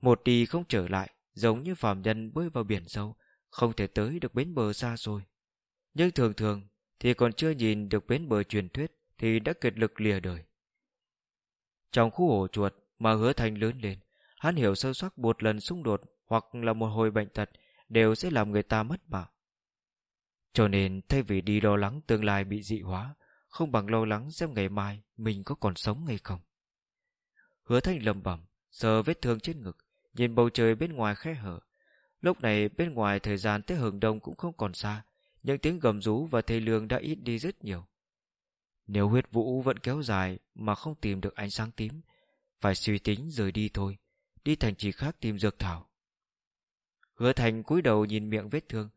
Một đi không trở lại, giống như phàm nhân bơi vào biển sâu, không thể tới được bến bờ xa xôi. Nhưng thường thường thì còn chưa nhìn được bến bờ truyền thuyết thì đã kiệt lực lìa đời. Trong khu ổ chuột mà hứa thành lớn lên, hắn hiểu sâu sắc một lần xung đột hoặc là một hồi bệnh tật đều sẽ làm người ta mất mạng. Cho nên thay vì đi lo lắng tương lai bị dị hóa, không bằng lo lắng xem ngày mai mình có còn sống hay không. Hứa thanh lầm bẩm, sờ vết thương trên ngực, nhìn bầu trời bên ngoài khe hở. Lúc này bên ngoài thời gian tới hừng đông cũng không còn xa, những tiếng gầm rú và thê lương đã ít đi rất nhiều. Nếu huyết vũ vẫn kéo dài mà không tìm được ánh sáng tím, phải suy tính rời đi thôi, đi thành trì khác tìm dược thảo. Hứa Thành cúi đầu nhìn miệng vết thương.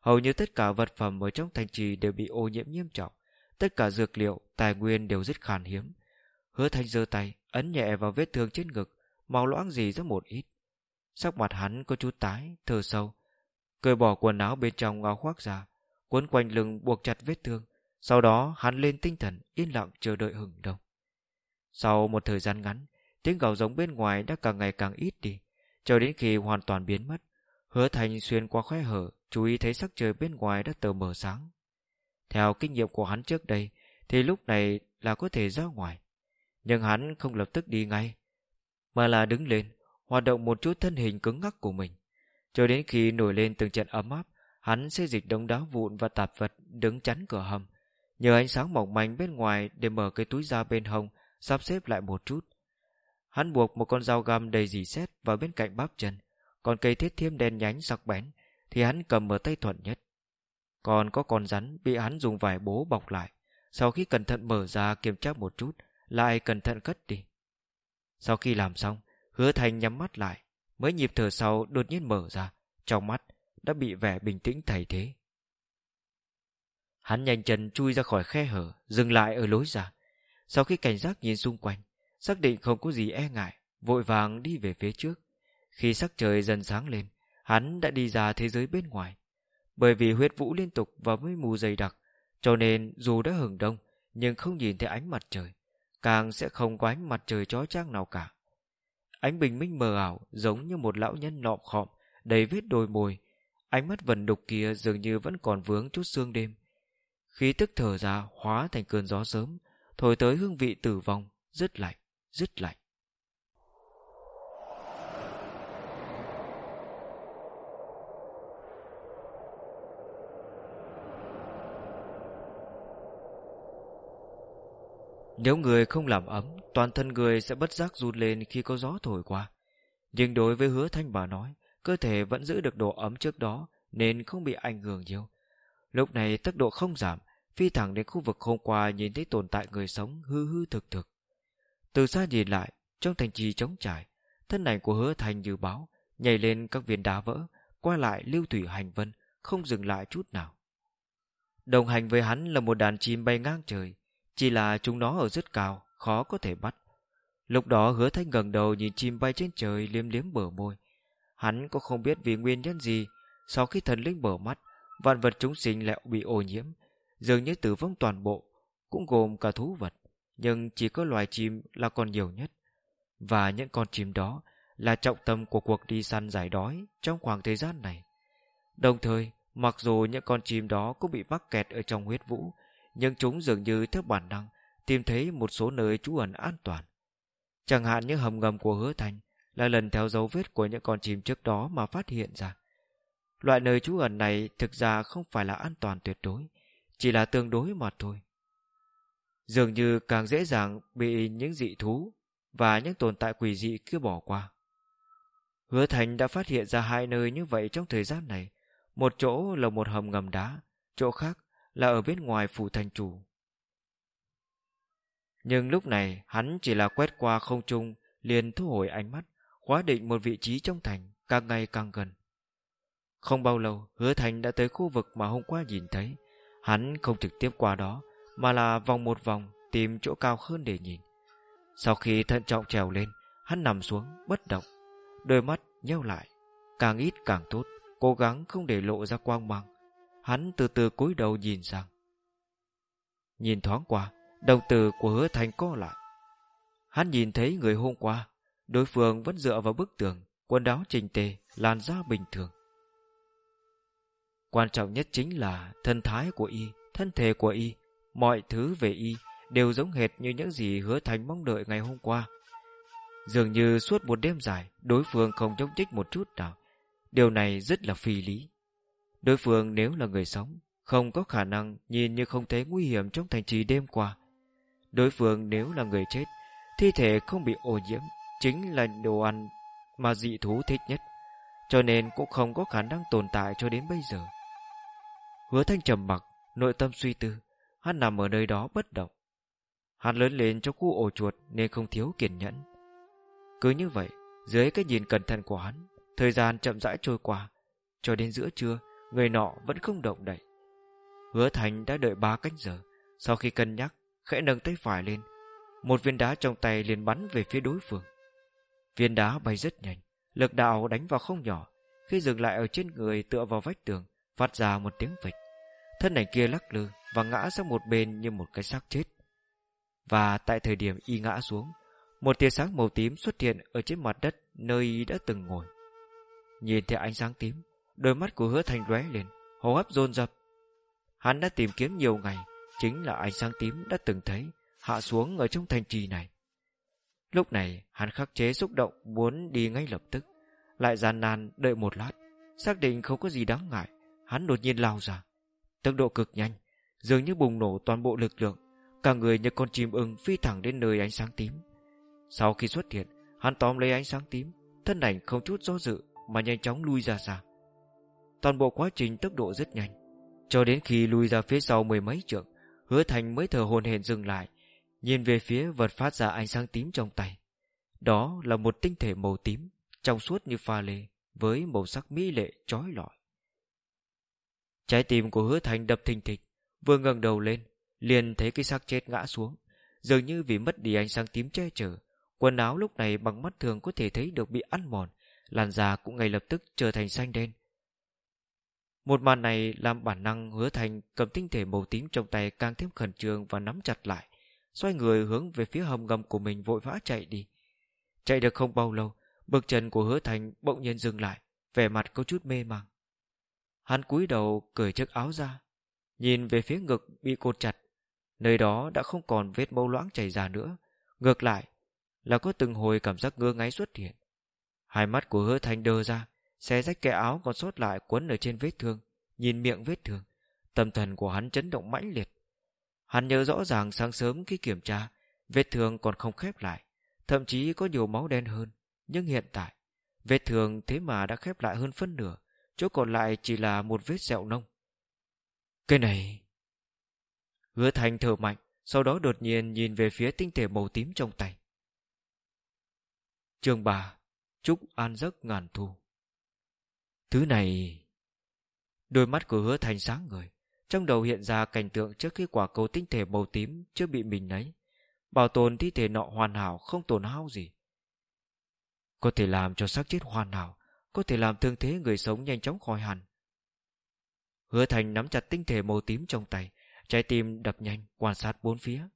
Hầu như tất cả vật phẩm ở trong thành trì đều bị ô nhiễm nghiêm trọng. Tất cả dược liệu, tài nguyên đều rất khan hiếm. Hứa Thành giơ tay, ấn nhẹ vào vết thương trên ngực, màu loãng gì ra một ít. Sắc mặt hắn có chút tái, thở sâu. Cởi bỏ quần áo bên trong áo khoác ra, quấn quanh lưng buộc chặt vết thương. Sau đó hắn lên tinh thần, yên lặng chờ đợi hừng đông. Sau một thời gian ngắn, tiếng gào giống bên ngoài đã càng ngày càng ít đi, cho đến khi hoàn toàn biến mất. Hứa Thành xuyên qua khóe hở, chú ý thấy sắc trời bên ngoài đã tờ mờ sáng. Theo kinh nghiệm của hắn trước đây, thì lúc này là có thể ra ngoài. Nhưng hắn không lập tức đi ngay, mà là đứng lên, hoạt động một chút thân hình cứng ngắc của mình. Cho đến khi nổi lên từng trận ấm áp, hắn sẽ dịch đống đá vụn và tạp vật đứng chắn cửa hầm. Nhờ ánh sáng mỏng manh bên ngoài để mở cái túi da bên hông, sắp xếp lại một chút. Hắn buộc một con dao găm đầy dì xét vào bên cạnh bắp chân, còn cây thiết thiêm đen nhánh sắc bén, Thì hắn cầm ở tay thuận nhất. Còn có con rắn bị hắn dùng vải bố bọc lại. Sau khi cẩn thận mở ra kiểm tra một chút, Lại cẩn thận cất đi. Sau khi làm xong, Hứa thành nhắm mắt lại, Mới nhịp thở sau đột nhiên mở ra, Trong mắt đã bị vẻ bình tĩnh thay thế. Hắn nhanh chân chui ra khỏi khe hở, Dừng lại ở lối ra. Sau khi cảnh giác nhìn xung quanh, Xác định không có gì e ngại, Vội vàng đi về phía trước khi sắc trời dần sáng lên, hắn đã đi ra thế giới bên ngoài. Bởi vì huyết vũ liên tục và mây mù dày đặc, cho nên dù đã hừng đông, nhưng không nhìn thấy ánh mặt trời, càng sẽ không có ánh mặt trời chói chang nào cả. Ánh bình minh mờ ảo giống như một lão nhân lọm khọm, đầy vết đôi môi. Ánh mắt vần đục kia dường như vẫn còn vướng chút xương đêm. Khí tức thở ra hóa thành cơn gió sớm, thổi tới hương vị tử vong, rất lạnh, rất lạnh. Nếu người không làm ấm, toàn thân người sẽ bất giác run lên khi có gió thổi qua. Nhưng đối với hứa thanh bà nói, cơ thể vẫn giữ được độ ấm trước đó nên không bị ảnh hưởng nhiều. Lúc này tốc độ không giảm, phi thẳng đến khu vực hôm qua nhìn thấy tồn tại người sống hư hư thực thực. Từ xa nhìn lại, trong thành trì trống trải, thân ảnh của hứa thành như báo, nhảy lên các viên đá vỡ, qua lại lưu thủy hành vân, không dừng lại chút nào. Đồng hành với hắn là một đàn chim bay ngang trời, chỉ là chúng nó ở rất cao, khó có thể bắt. Lúc đó hứa thanh ngẩng đầu nhìn chim bay trên trời liếm liếm bờ môi. Hắn cũng không biết vì nguyên nhân gì, sau khi thần linh mở mắt, vạn vật chúng sinh lại bị ô nhiễm, dường như tử vong toàn bộ, cũng gồm cả thú vật, nhưng chỉ có loài chim là còn nhiều nhất. Và những con chim đó là trọng tâm của cuộc đi săn giải đói trong khoảng thời gian này. Đồng thời, mặc dù những con chim đó cũng bị mắc kẹt ở trong huyết vũ, nhưng chúng dường như theo bản năng tìm thấy một số nơi trú ẩn an toàn. Chẳng hạn như hầm ngầm của hứa thành là lần theo dấu vết của những con chim trước đó mà phát hiện ra. Loại nơi trú ẩn này thực ra không phải là an toàn tuyệt đối, chỉ là tương đối mà thôi. Dường như càng dễ dàng bị những dị thú và những tồn tại quỷ dị kia bỏ qua. Hứa Thành đã phát hiện ra hai nơi như vậy trong thời gian này. Một chỗ là một hầm ngầm đá, chỗ khác là ở bên ngoài phủ thành chủ. Nhưng lúc này hắn chỉ là quét qua không trung liền thu hồi ánh mắt, khóa định một vị trí trong thành, càng ngày càng gần. Không bao lâu, hứa thành đã tới khu vực mà hôm qua nhìn thấy. Hắn không trực tiếp qua đó, mà là vòng một vòng tìm chỗ cao hơn để nhìn. Sau khi thận trọng trèo lên, hắn nằm xuống, bất động. Đôi mắt nheo lại, càng ít càng tốt, cố gắng không để lộ ra quang mang. Hắn từ từ cúi đầu nhìn sang. Nhìn thoáng qua, đồng tử của hứa thành co lại. Hắn nhìn thấy người hôm qua, đối phương vẫn dựa vào bức tường, quần áo trình tề, làn da bình thường. Quan trọng nhất chính là thân thái của y, thân thể của y, mọi thứ về y đều giống hệt như những gì hứa thành mong đợi ngày hôm qua. Dường như suốt một đêm dài, đối phương không nhúc nhích một chút nào. Điều này rất là phi lý. Đối phương nếu là người sống, không có khả năng nhìn như không thấy nguy hiểm trong thành trì đêm qua. Đối phương nếu là người chết, thi thể không bị ô nhiễm, chính là đồ ăn mà dị thú thích nhất. Cho nên cũng không có khả năng tồn tại cho đến bây giờ. Hứa thanh trầm mặc, nội tâm suy tư, hắn nằm ở nơi đó bất động. Hắn lớn lên trong khu ổ chuột nên không thiếu kiên nhẫn. Cứ như vậy, dưới cái nhìn cẩn thận của hắn, thời gian chậm rãi trôi qua, cho đến giữa trưa, người nọ vẫn không động đậy. Hứa Thành đã đợi ba canh giờ, sau khi cân nhắc, khẽ nâng tay phải lên, một viên đá trong tay liền bắn về phía đối phương. Viên đá bay rất nhanh, lực đạo đánh vào không nhỏ, khi dừng lại ở trên người tựa vào vách tường, phát ra một tiếng vịch. Thân ảnh kia lắc lư và ngã sang một bên như một cái xác chết. Và tại thời điểm y ngã xuống, một tia sáng màu tím xuất hiện ở trên mặt đất nơi y đã từng ngồi. Nhìn thấy ánh sáng tím, đôi mắt của hứa thành lóe lên, hô hấp dồn dập. Hắn đã tìm kiếm nhiều ngày, chính là ánh sáng tím đã từng thấy hạ xuống ở trong thành trì này. Lúc này, hắn khắc chế xúc động muốn đi ngay lập tức, lại gian nan đợi một lát, xác định không có gì đáng ngại, hắn đột nhiên lao ra. Tốc độ cực nhanh, dường như bùng nổ toàn bộ lực lượng, cả người như con chim ưng phi thẳng đến nơi ánh sáng tím. Sau khi xuất hiện, hắn tóm lấy ánh sáng tím, thân ảnh không chút do dự mà nhanh chóng lui ra xa. Toàn bộ quá trình tốc độ rất nhanh, cho đến khi lui ra phía sau mười mấy trượng, hứa thành mới thở hồn hển dừng lại, nhìn về phía vật phát ra ánh sáng tím trong tay. Đó là một tinh thể màu tím, trong suốt như pha lê, với màu sắc mỹ lệ trói lọi. Trái tim của hứa thành đập thình thịch, vừa ngẩng đầu lên, liền thấy cái xác chết ngã xuống, dường như vì mất đi ánh sáng tím che chở. Quần áo lúc này bằng mắt thường có thể thấy được bị ăn mòn, làn da cũng ngay lập tức trở thành xanh đen. Một màn này làm bản năng hứa thành cầm tinh thể màu tím trong tay càng thêm khẩn trương và nắm chặt lại, xoay người hướng về phía hầm ngầm của mình vội vã chạy đi. Chạy được không bao lâu, Bước chân của hứa thành bỗng nhiên dừng lại Vẻ mặt có chút mê mang Hắn cúi đầu cởi chiếc áo ra Nhìn về phía ngực bị cột chặt. Nơi đó đã không còn vết mâu loãng chảy ra nữa Ngược lại Là có từng hồi cảm giác ngơ ngáy xuất hiện. Hai mắt của hứa thành đơ ra Xé rách cái áo còn sót lại quấn ở trên vết thương, Nhìn miệng vết thương. Tâm thần của hắn chấn động mãnh liệt. Hắn nhớ rõ ràng sáng sớm khi kiểm tra, Vết thương còn không khép lại, Thậm chí có nhiều máu đen hơn. Nhưng hiện tại, Vết thương thế mà đã khép lại hơn phân nửa, Chỗ còn lại chỉ là một vết sẹo nông. Cái này! Hứa thành thở mạnh, Sau đó đột nhiên nhìn về phía tinh thể màu tím trong tay. Chương bà Chúc an giấc ngàn thu. Thứ này Đôi mắt của hứa thành sáng người Trong đầu hiện ra cảnh tượng trước khi quả cầu tinh thể màu tím Chưa bị mình lấy, Bảo tồn thi thể nọ hoàn hảo Không tổn hao gì. Có thể làm cho xác chết hoàn hảo Có thể làm thương thế người sống nhanh chóng khỏi hẳn. Hứa thành nắm chặt tinh thể màu tím trong tay Trái tim đập nhanh Quan sát bốn phía.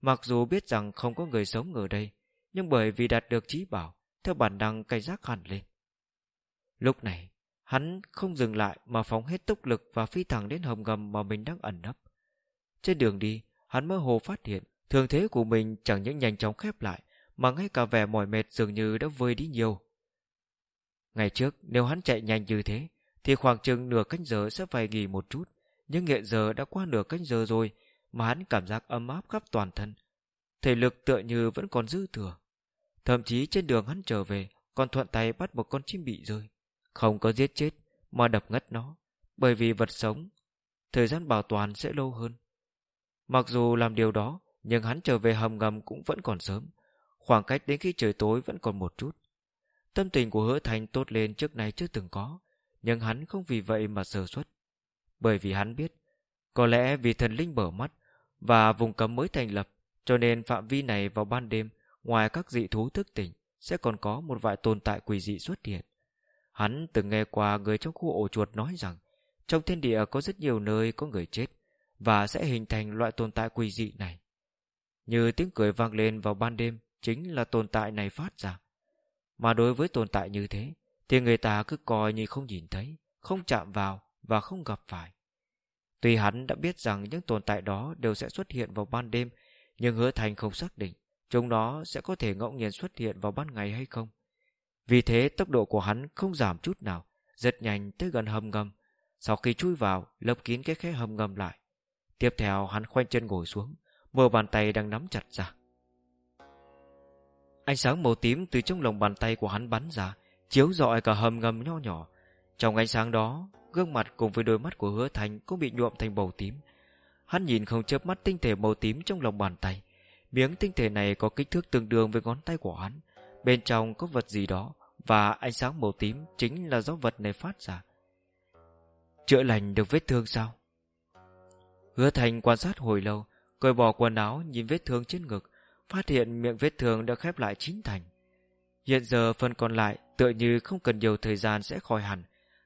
Mặc dù biết rằng không có người sống ở đây Nhưng bởi vì đạt được trí bảo Theo bản năng cảnh giác hẳn lên. Lúc này Hắn không dừng lại mà phóng hết tốc lực và phi thẳng đến hầm ngầm mà mình đang ẩn nấp. Trên đường đi, hắn mơ hồ phát hiện thường thế của mình chẳng những nhanh chóng khép lại mà ngay cả vẻ mỏi mệt dường như đã vơi đi nhiều. Ngày trước, nếu hắn chạy nhanh như thế, thì khoảng chừng nửa canh giờ sẽ phải nghỉ một chút. Nhưng hiện giờ đã qua nửa canh giờ rồi mà hắn cảm giác ấm áp khắp toàn thân. Thể lực tựa như vẫn còn dư thừa. Thậm chí trên đường hắn trở về còn thuận tay bắt một con chim bị rơi. Không có giết chết, Mà đập ngất nó, Bởi vì vật sống, Thời gian bảo toàn sẽ lâu hơn. Mặc dù làm điều đó, Nhưng hắn trở về hầm ngầm cũng vẫn còn sớm, Khoảng cách đến khi trời tối vẫn còn một chút. Tâm tình của hứa thành tốt lên trước nay chưa từng có, Nhưng hắn không vì vậy mà sơ suất. Bởi vì hắn biết, Có lẽ vì thần linh mở mắt Và vùng cấm mới thành lập, Cho nên phạm vi này vào ban đêm, Ngoài các dị thú thức tỉnh, Sẽ còn có một vài tồn tại quỷ dị xuất hiện. Hắn từng nghe qua người trong khu ổ chuột nói rằng trong thiên địa có rất nhiều nơi có người chết và sẽ hình thành loại tồn tại quỷ dị này. Như tiếng cười vang lên vào ban đêm chính là tồn tại này phát ra. Mà đối với tồn tại như thế thì người ta cứ coi như không nhìn thấy, không chạm vào và không gặp phải. Tuy hắn đã biết rằng những tồn tại đó đều sẽ xuất hiện vào ban đêm nhưng hứa thành không xác định chúng nó sẽ có thể ngẫu nhiên xuất hiện vào ban ngày hay không. Vì thế tốc độ của hắn không giảm chút nào, Rất nhanh tới gần hầm ngầm. Sau khi chui vào, lấp kín cái khe hầm ngầm lại. Tiếp theo, hắn khoanh chân ngồi xuống, Mở bàn tay đang nắm chặt ra. Ánh sáng màu tím từ trong lòng bàn tay của hắn bắn ra, Chiếu rọi cả hầm ngầm nho nhỏ. Trong ánh sáng đó, Gương mặt cùng với đôi mắt của hứa thành Cũng bị nhuộm thành màu tím. Hắn nhìn không chớp mắt tinh thể màu tím trong lòng bàn tay. Miếng tinh thể này có kích thước tương đương với ngón tay của hắn. Bên trong có vật gì đó, Và ánh sáng màu tím chính là do vật này phát ra. Chữa lành được vết thương sao? Hứa thành quan sát hồi lâu, Cởi bỏ quần áo nhìn vết thương trên ngực, Phát hiện miệng vết thương đã khép lại chín thành. Hiện giờ phần còn lại Tựa như không cần nhiều thời gian sẽ khỏi hẳn,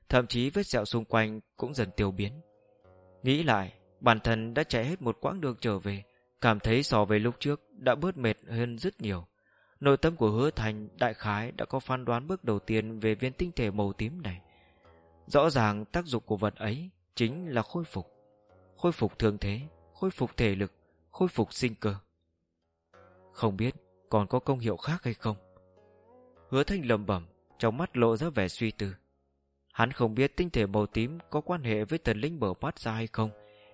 Thậm chí vết sẹo xung quanh Cũng dần tiêu biến. Nghĩ lại, Bản thân đã chạy hết một quãng đường trở về, Cảm thấy so với lúc trước Đã bớt mệt hơn rất nhiều. Nội tâm của hứa thành đại khái đã có phán đoán bước đầu tiên về viên tinh thể màu tím này. Rõ ràng tác dụng của vật ấy chính là khôi phục. Khôi phục thương thế, khôi phục thể lực, khôi phục sinh cơ. Không biết còn có công hiệu khác hay không? Hứa thanh lầm bẩm, trong mắt lộ ra vẻ suy tư. Hắn không biết tinh thể màu tím có quan hệ với thần linh mở mắt ra hay không,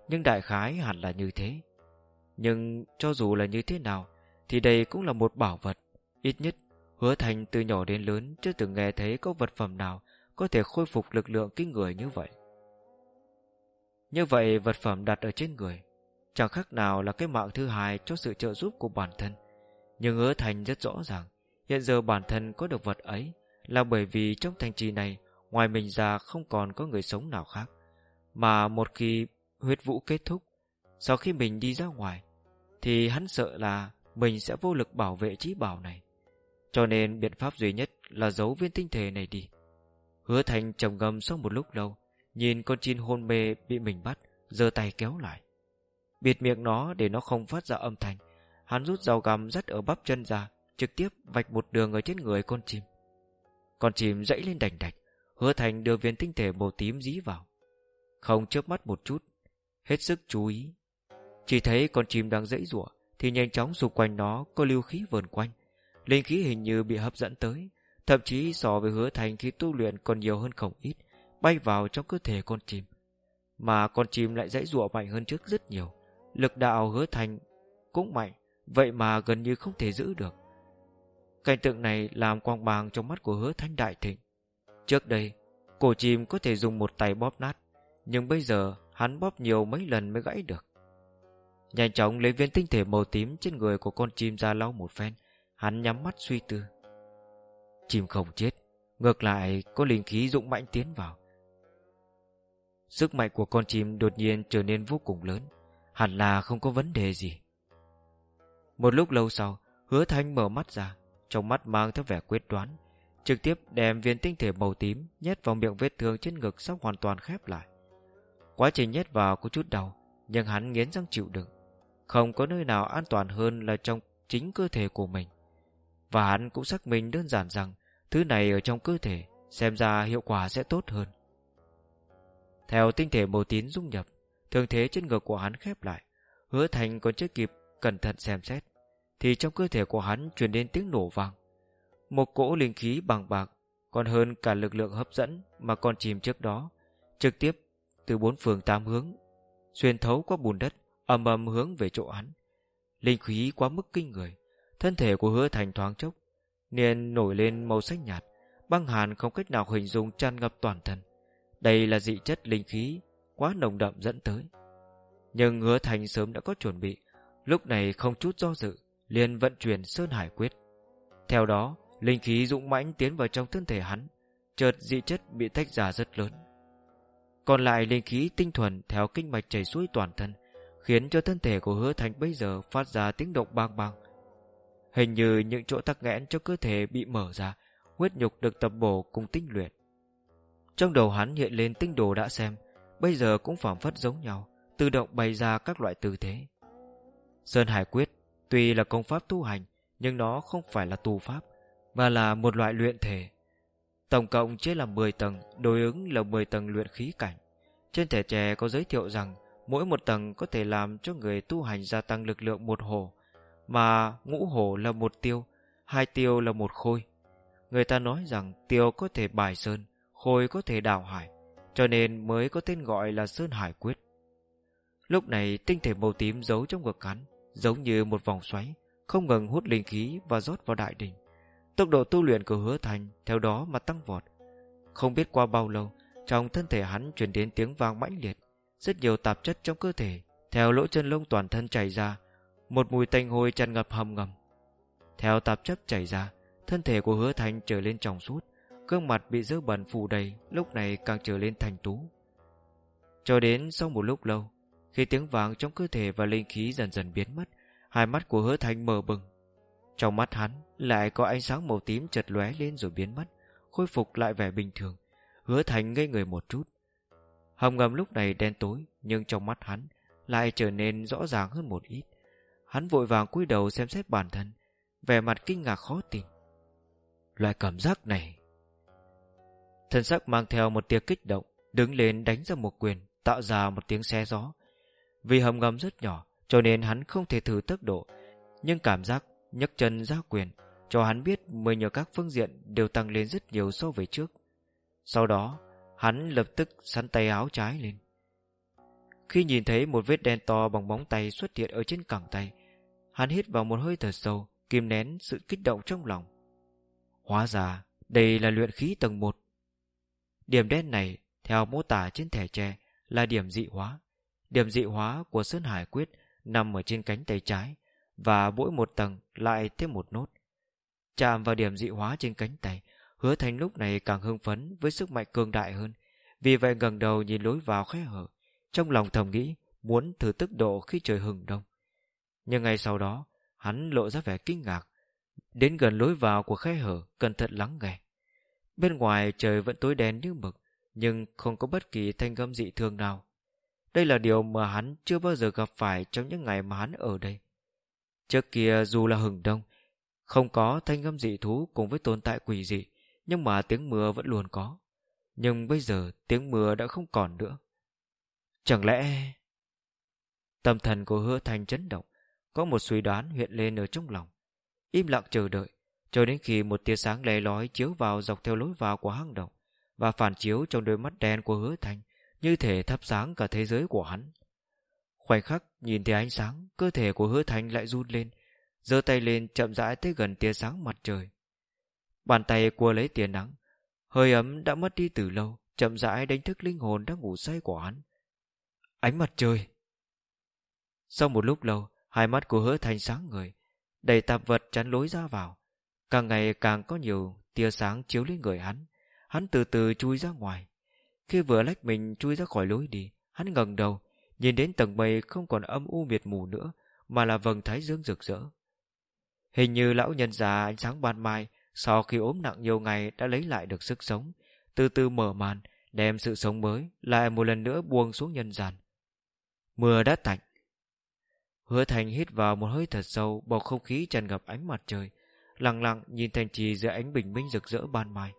nhưng đại khái hẳn là như thế. Nhưng cho dù là như thế nào, thì đây cũng là một bảo vật Ít nhất, hứa thành từ nhỏ đến lớn chưa từng nghe thấy có vật phẩm nào có thể khôi phục lực lượng kinh người như vậy. Như vậy vật phẩm đặt ở trên người chẳng khác nào là cái mạng thứ hai cho sự trợ giúp của bản thân. Nhưng hứa thành rất rõ ràng hiện giờ bản thân có được vật ấy là bởi vì trong thành trì này ngoài mình ra không còn có người sống nào khác. Mà một khi huyết vũ kết thúc sau khi mình đi ra ngoài thì hắn sợ là mình sẽ vô lực bảo vệ trí bảo này. Cho nên biện pháp duy nhất là giấu viên tinh thể này đi. Hứa thành trầm ngâm sau một lúc lâu, nhìn con chim hôn mê bị mình bắt, giơ tay kéo lại. biệt miệng nó để nó không phát ra âm thanh. Hắn rút dao găm dắt ở bắp chân ra, trực tiếp vạch một đường ở trên người con chim. Con chim dãy lên đành đạch Hứa thành đưa viên tinh thể màu tím dí vào Không chớp mắt một chút Hết sức chú ý Chỉ thấy con chim đang dãy rủa Thì nhanh chóng xung quanh nó có lưu khí vờn quanh Linh khí hình như bị hấp dẫn tới, Thậm chí so với hứa thành khi tu luyện còn nhiều hơn không ít, Bay vào trong cơ thể con chim. Mà con chim lại dãy rụa mạnh hơn trước rất nhiều, Lực đạo hứa thành cũng mạnh, Vậy mà gần như không thể giữ được. Cảnh tượng này làm quang bàng trong mắt của hứa thanh đại thịnh. Trước đây, Cổ chim có thể dùng một tay bóp nát, Nhưng bây giờ hắn bóp nhiều mấy lần mới gãy được. Nhanh chóng lấy viên tinh thể màu tím trên người của con chim ra lau một phen Hắn nhắm mắt suy tư. Chim không chết, Ngược lại có linh khí dũng mãnh tiến vào. Sức mạnh của con chim đột nhiên trở nên vô cùng lớn, Hẳn là không có vấn đề gì. Một lúc lâu sau, Hứa Thanh mở mắt ra, Trong mắt mang theo vẻ quyết đoán, Trực tiếp đem viên tinh thể màu tím Nhét vào miệng vết thương trên ngực sắp hoàn toàn khép lại. Quá trình nhét vào có chút đau, Nhưng hắn nghiến răng chịu đựng. Không có nơi nào an toàn hơn là trong chính cơ thể của mình. Và hắn cũng xác minh đơn giản rằng Thứ này ở trong cơ thể Xem ra hiệu quả sẽ tốt hơn. Theo tinh thể màu tín dung nhập thường thế trên ngực của hắn khép lại, Hứa thành còn chưa kịp cẩn thận xem xét, Thì trong cơ thể của hắn truyền đến tiếng nổ vang. Một cỗ linh khí bằng bạc, Còn hơn cả lực lượng hấp dẫn Mà con chìm trước đó, Trực tiếp từ bốn phường tám hướng, Xuyên thấu qua bùn đất, ầm ầm hướng về chỗ hắn. Linh khí quá mức kinh người Thân thể của hứa thành thoáng chốc nên nổi lên màu xanh nhạt, Băng hàn không cách nào hình dung tràn ngập toàn thân. Đây là dị chất linh khí, Quá nồng đậm dẫn tới. Nhưng hứa thành sớm đã có chuẩn bị, Lúc này không chút do dự, liền vận chuyển Sơn Hải Quyết. Theo đó, Linh khí dũng mãnh tiến vào trong thân thể hắn, Chợt dị chất bị tách ra rất lớn. Còn lại linh khí tinh thuần Theo kinh mạch chảy xuôi toàn thân, Khiến cho thân thể của hứa thành bây giờ Phát ra tiếng động bang bang. Hình như những chỗ tắc nghẽn cho cơ thể bị mở ra, Huyết nhục được tập bổ cùng tinh luyện. Trong đầu hắn hiện lên tinh đồ đã xem, Bây giờ cũng phản phất giống nhau, Tự động bày ra các loại tư thế. Sơn Hải Quyết, Tuy là công pháp tu hành, Nhưng nó không phải là tu pháp, Mà là một loại luyện thể. Tổng cộng chia làm 10 tầng, Đối ứng là 10 tầng luyện khí cảnh. Trên thẻ trẻ có giới thiệu rằng, Mỗi một tầng có thể làm cho người tu hành gia tăng lực lượng một hồ mà ngũ hổ là một tiêu, Hai tiêu là một khôi. Người ta nói rằng tiêu có thể bài sơn, Khôi có thể đào hải, Cho nên mới có tên gọi là Sơn Hải Quyết. Lúc này tinh thể màu tím giấu trong ngực hắn, Giống như một vòng xoáy, Không ngừng hút linh khí và rót vào đại đỉnh. Tốc độ tu luyện của hứa thành Theo đó mà tăng vọt. Không biết qua bao lâu, Trong thân thể hắn chuyển đến tiếng vang mãnh liệt, Rất nhiều tạp chất trong cơ thể, Theo lỗ chân lông toàn thân chảy ra một mùi tanh hôi tràn ngập hầm ngầm. Theo tạp chất chảy ra, Thân thể của hứa thành trở lên trong suốt, Gương mặt bị dơ bẩn phủ đầy, Lúc này càng trở lên thành tú. Cho đến sau một lúc lâu, Khi tiếng vàng trong cơ thể và linh khí dần dần biến mất, Hai mắt của hứa thành mờ bừng. Trong mắt hắn lại có ánh sáng màu tím chật lóe lên rồi biến mất, Khôi phục lại vẻ bình thường. Hứa thành ngây người một chút. Hầm ngầm lúc này đen tối, Nhưng trong mắt hắn lại trở nên rõ ràng hơn một ít. Hắn vội vàng cúi đầu xem xét bản thân, Vẻ mặt kinh ngạc khó tin. Loại cảm giác này. Thân sắc mang theo một tia kích động, Đứng lên đánh ra một quyền, Tạo ra một tiếng xe gió. Vì hầm ngầm rất nhỏ, Cho nên hắn không thể thử tốc độ, Nhưng cảm giác nhấc chân ra quyền, Cho hắn biết mười nhờ các phương diện Đều tăng lên rất nhiều so với trước. Sau đó, Hắn lập tức sắn tay áo trái lên. Khi nhìn thấy một vết đen to bằng bóng tay xuất hiện ở trên cẳng tay Hắn hít vào một hơi thở sâu, Kìm nén sự kích động trong lòng. Hóa ra, đây là luyện khí tầng 1 Điểm đen này, Theo mô tả trên thẻ tre, Là điểm dị hóa. Điểm dị hóa của Sơn Hải Quyết Nằm ở trên cánh tay trái, Và mỗi một tầng lại thêm một nốt. Chạm vào điểm dị hóa trên cánh tay, Hứa thành lúc này càng hưng phấn Với sức mạnh cường đại hơn. Vì vậy ngẩng đầu nhìn lối vào khe hở, Trong lòng thầm nghĩ Muốn thử tức độ khi trời hừng đông nhưng ngay sau đó, Hắn lộ ra vẻ kinh ngạc. Đến gần lối vào của khe hở, Cẩn thận lắng nghe. Bên ngoài trời vẫn tối đen như mực, Nhưng không có bất kỳ thanh âm dị thường nào. Đây là điều mà hắn chưa bao giờ gặp phải Trong những ngày mà hắn ở đây. Trước kia dù là hừng đông, Không có thanh âm dị thú Cùng với tồn tại quỷ dị, Nhưng mà tiếng mưa vẫn luôn có. Nhưng bây giờ tiếng mưa đã không còn nữa. Chẳng lẽ Tâm thần của hứa thành chấn động? Có một suy đoán hiện lên ở trong lòng. Im lặng chờ đợi, Cho đến khi một tia sáng lè lói chiếu vào dọc theo lối vào của hang động Và phản chiếu trong đôi mắt đen của hứa thành Như thể thắp sáng cả thế giới của hắn. Khoảnh khắc nhìn thấy ánh sáng, Cơ thể của hứa thành lại run lên, giơ tay lên chậm rãi tới gần tia sáng mặt trời. Bàn tay cua lấy tia nắng, Hơi ấm đã mất đi từ lâu, Chậm rãi đánh thức linh hồn đang ngủ say của hắn. Ánh mặt trời! Sau một lúc lâu Hai mắt của hứa thành sáng người Đầy tạp vật chắn lối ra vào. Càng ngày càng có nhiều tia sáng chiếu lên người hắn. Hắn từ từ chui ra ngoài. Khi vừa lách mình chui ra khỏi lối đi, Hắn ngẩng đầu, Nhìn đến tầng mây không còn âm u miệt mù nữa, Mà là vầng thái dương rực rỡ. Hình như lão nhân già ánh sáng ban mai Sau khi ốm nặng nhiều ngày đã lấy lại được sức sống, Từ từ mở màn, Đem sự sống mới Lại một lần nữa buông xuống nhân gian. Mưa đã tạnh Hứa thành hít vào một hơi thật sâu, Bầu không khí tràn ngập ánh mặt trời. Lặng lặng nhìn thành trì dưới ánh bình minh rực rỡ ban mai.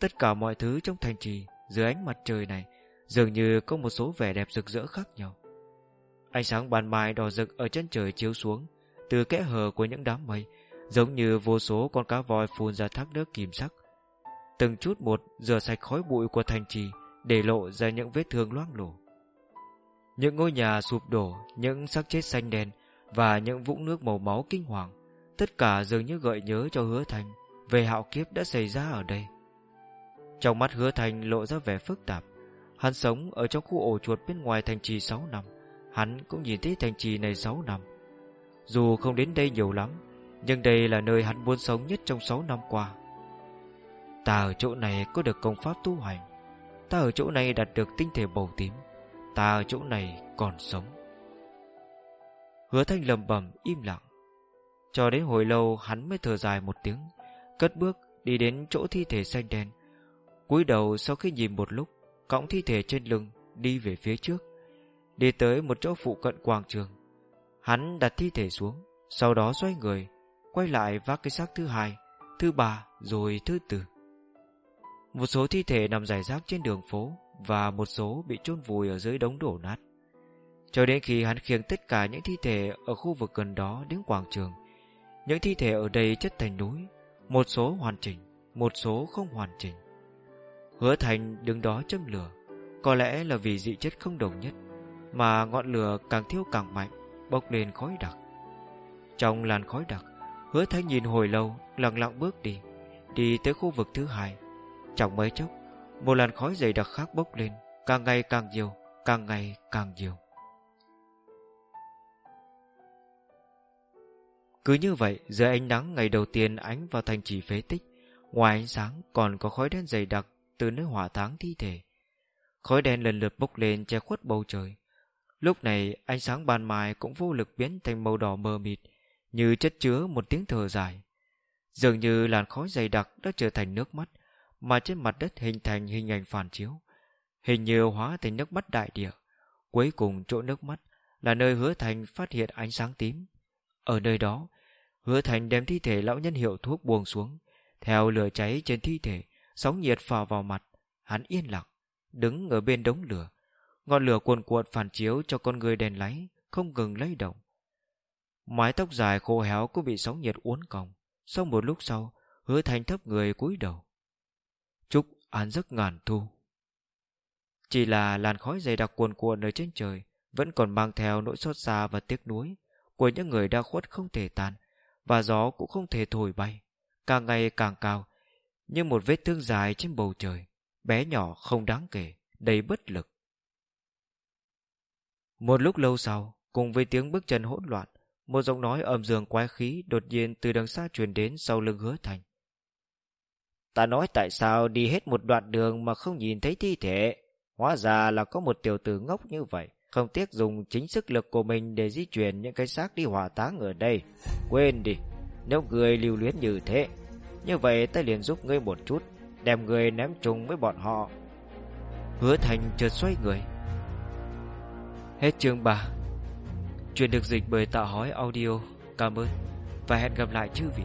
Tất cả mọi thứ trong thành trì Dưới ánh mặt trời này Dường như có một số vẻ đẹp rực rỡ khác nhau. Ánh sáng ban mai đỏ rực ở chân trời chiếu xuống, Từ kẽ hở của những đám mây, Giống như vô số con cá voi phun ra thác nước kìm sắc. Từng chút một rửa sạch khói bụi của thành trì Để lộ ra những vết thương loang lổ. Những ngôi nhà sụp đổ, Những xác chết xanh đen Và những vũng nước màu máu kinh hoàng, Tất cả dường như gợi nhớ cho hứa thành Về hạo kiếp đã xảy ra ở đây. Trong mắt hứa thành lộ ra vẻ phức tạp, Hắn sống ở trong khu ổ chuột bên ngoài thành trì 6 năm, Hắn cũng nhìn thấy thành trì này 6 năm. Dù không đến đây nhiều lắm, Nhưng đây là nơi hắn muốn sống nhất trong 6 năm qua. Ta ở chỗ này có được công pháp tu hành, Ta ở chỗ này đạt được tinh thể bầu tím. Ta ở chỗ này còn sống. Hứa thanh lầm bầm im lặng. Cho đến hồi lâu hắn mới thở dài một tiếng, Cất bước đi đến chỗ thi thể xanh đen. Cúi đầu sau khi nhìn một lúc, Cõng thi thể trên lưng Đi về phía trước, Đi tới một chỗ phụ cận quảng trường. Hắn đặt thi thể xuống, Sau đó xoay người, Quay lại vác cái xác thứ hai, Thứ ba rồi thứ tư. Một số thi thể nằm rải rác trên đường phố và một số bị chôn vùi ở dưới đống đổ nát. Cho đến khi hắn khiêng tất cả những thi thể Ở khu vực gần đó đến quảng trường, Những thi thể ở đây chất thành núi, Một số hoàn chỉnh, Một số không hoàn chỉnh. Hứa Thành đứng đó châm lửa, Có lẽ là vì dị chất không đồng nhất, Mà ngọn lửa càng thiêu càng mạnh, Bốc lên khói đặc. Trong làn khói đặc, Hứa Thành nhìn hồi lâu, Lặng lặng bước đi Đi tới khu vực thứ hai. Chẳng mấy chốc một làn khói dày đặc khác bốc lên Càng ngày càng nhiều Càng ngày càng nhiều Cứ như vậy Dưới ánh nắng ngày đầu tiên ánh vào thành trì phế tích Ngoài ánh sáng còn có khói đen dày đặc từ nơi hỏa táng thi thể. Khói đen lần lượt bốc lên che khuất bầu trời. Lúc này ánh sáng ban mai cũng vô lực biến thành màu đỏ mờ mịt, như chất chứa một tiếng thở dài. Dường như làn khói dày đặc đã trở thành nước mắt, mà trên mặt đất hình thành hình ảnh phản chiếu. Hình như hóa thành nước mắt đại địa. Cuối cùng chỗ nước mắt là nơi hứa thành phát hiện ánh sáng tím. Ở nơi đó, hứa thành đem thi thể lão nhân hiệu thuốc buông xuống, theo lửa cháy trên thi thể, Sóng nhiệt phả vào mặt Hắn yên lặng Đứng ở bên đống lửa Ngọn lửa cuồn cuộn phản chiếu cho con người đèn láy Không ngừng lay động Mái tóc dài khô héo cũng bị sóng nhiệt uốn cong Sau một lúc sau Hứa thành thấp người cúi đầu An giấc ngàn thu Chỉ là làn khói dày đặc cuồn cuộn ở trên trời Vẫn còn mang theo nỗi xót xa và tiếc nuối Của những người đã khuất không thể tan Và gió cũng không thể thổi bay Càng ngày càng cao như một vết thương dài trên bầu trời, bé nhỏ không đáng kể, đầy bất lực. Một lúc lâu sau, cùng với tiếng bước chân hỗn loạn, một giọng nói ầm dường quái khí đột nhiên từ đằng xa truyền đến sau lưng hứa thành. Ta nói tại sao đi hết một đoạn đường mà không nhìn thấy thi thể? Hóa ra là có một tiểu tử ngốc như vậy, không tiếc dùng chính sức lực của mình để di chuyển những cái xác đi hỏa táng ở đây. Quên đi, nếu người lưu luyến như thế, như vậy ta liền giúp ngươi một chút Đem người ném trùng với bọn họ. Hứa thành chợt xoay người. Hết chương 3 Chuyện được dịch bởi tạo hói audio. Cảm ơn Và hẹn gặp lại chư vị.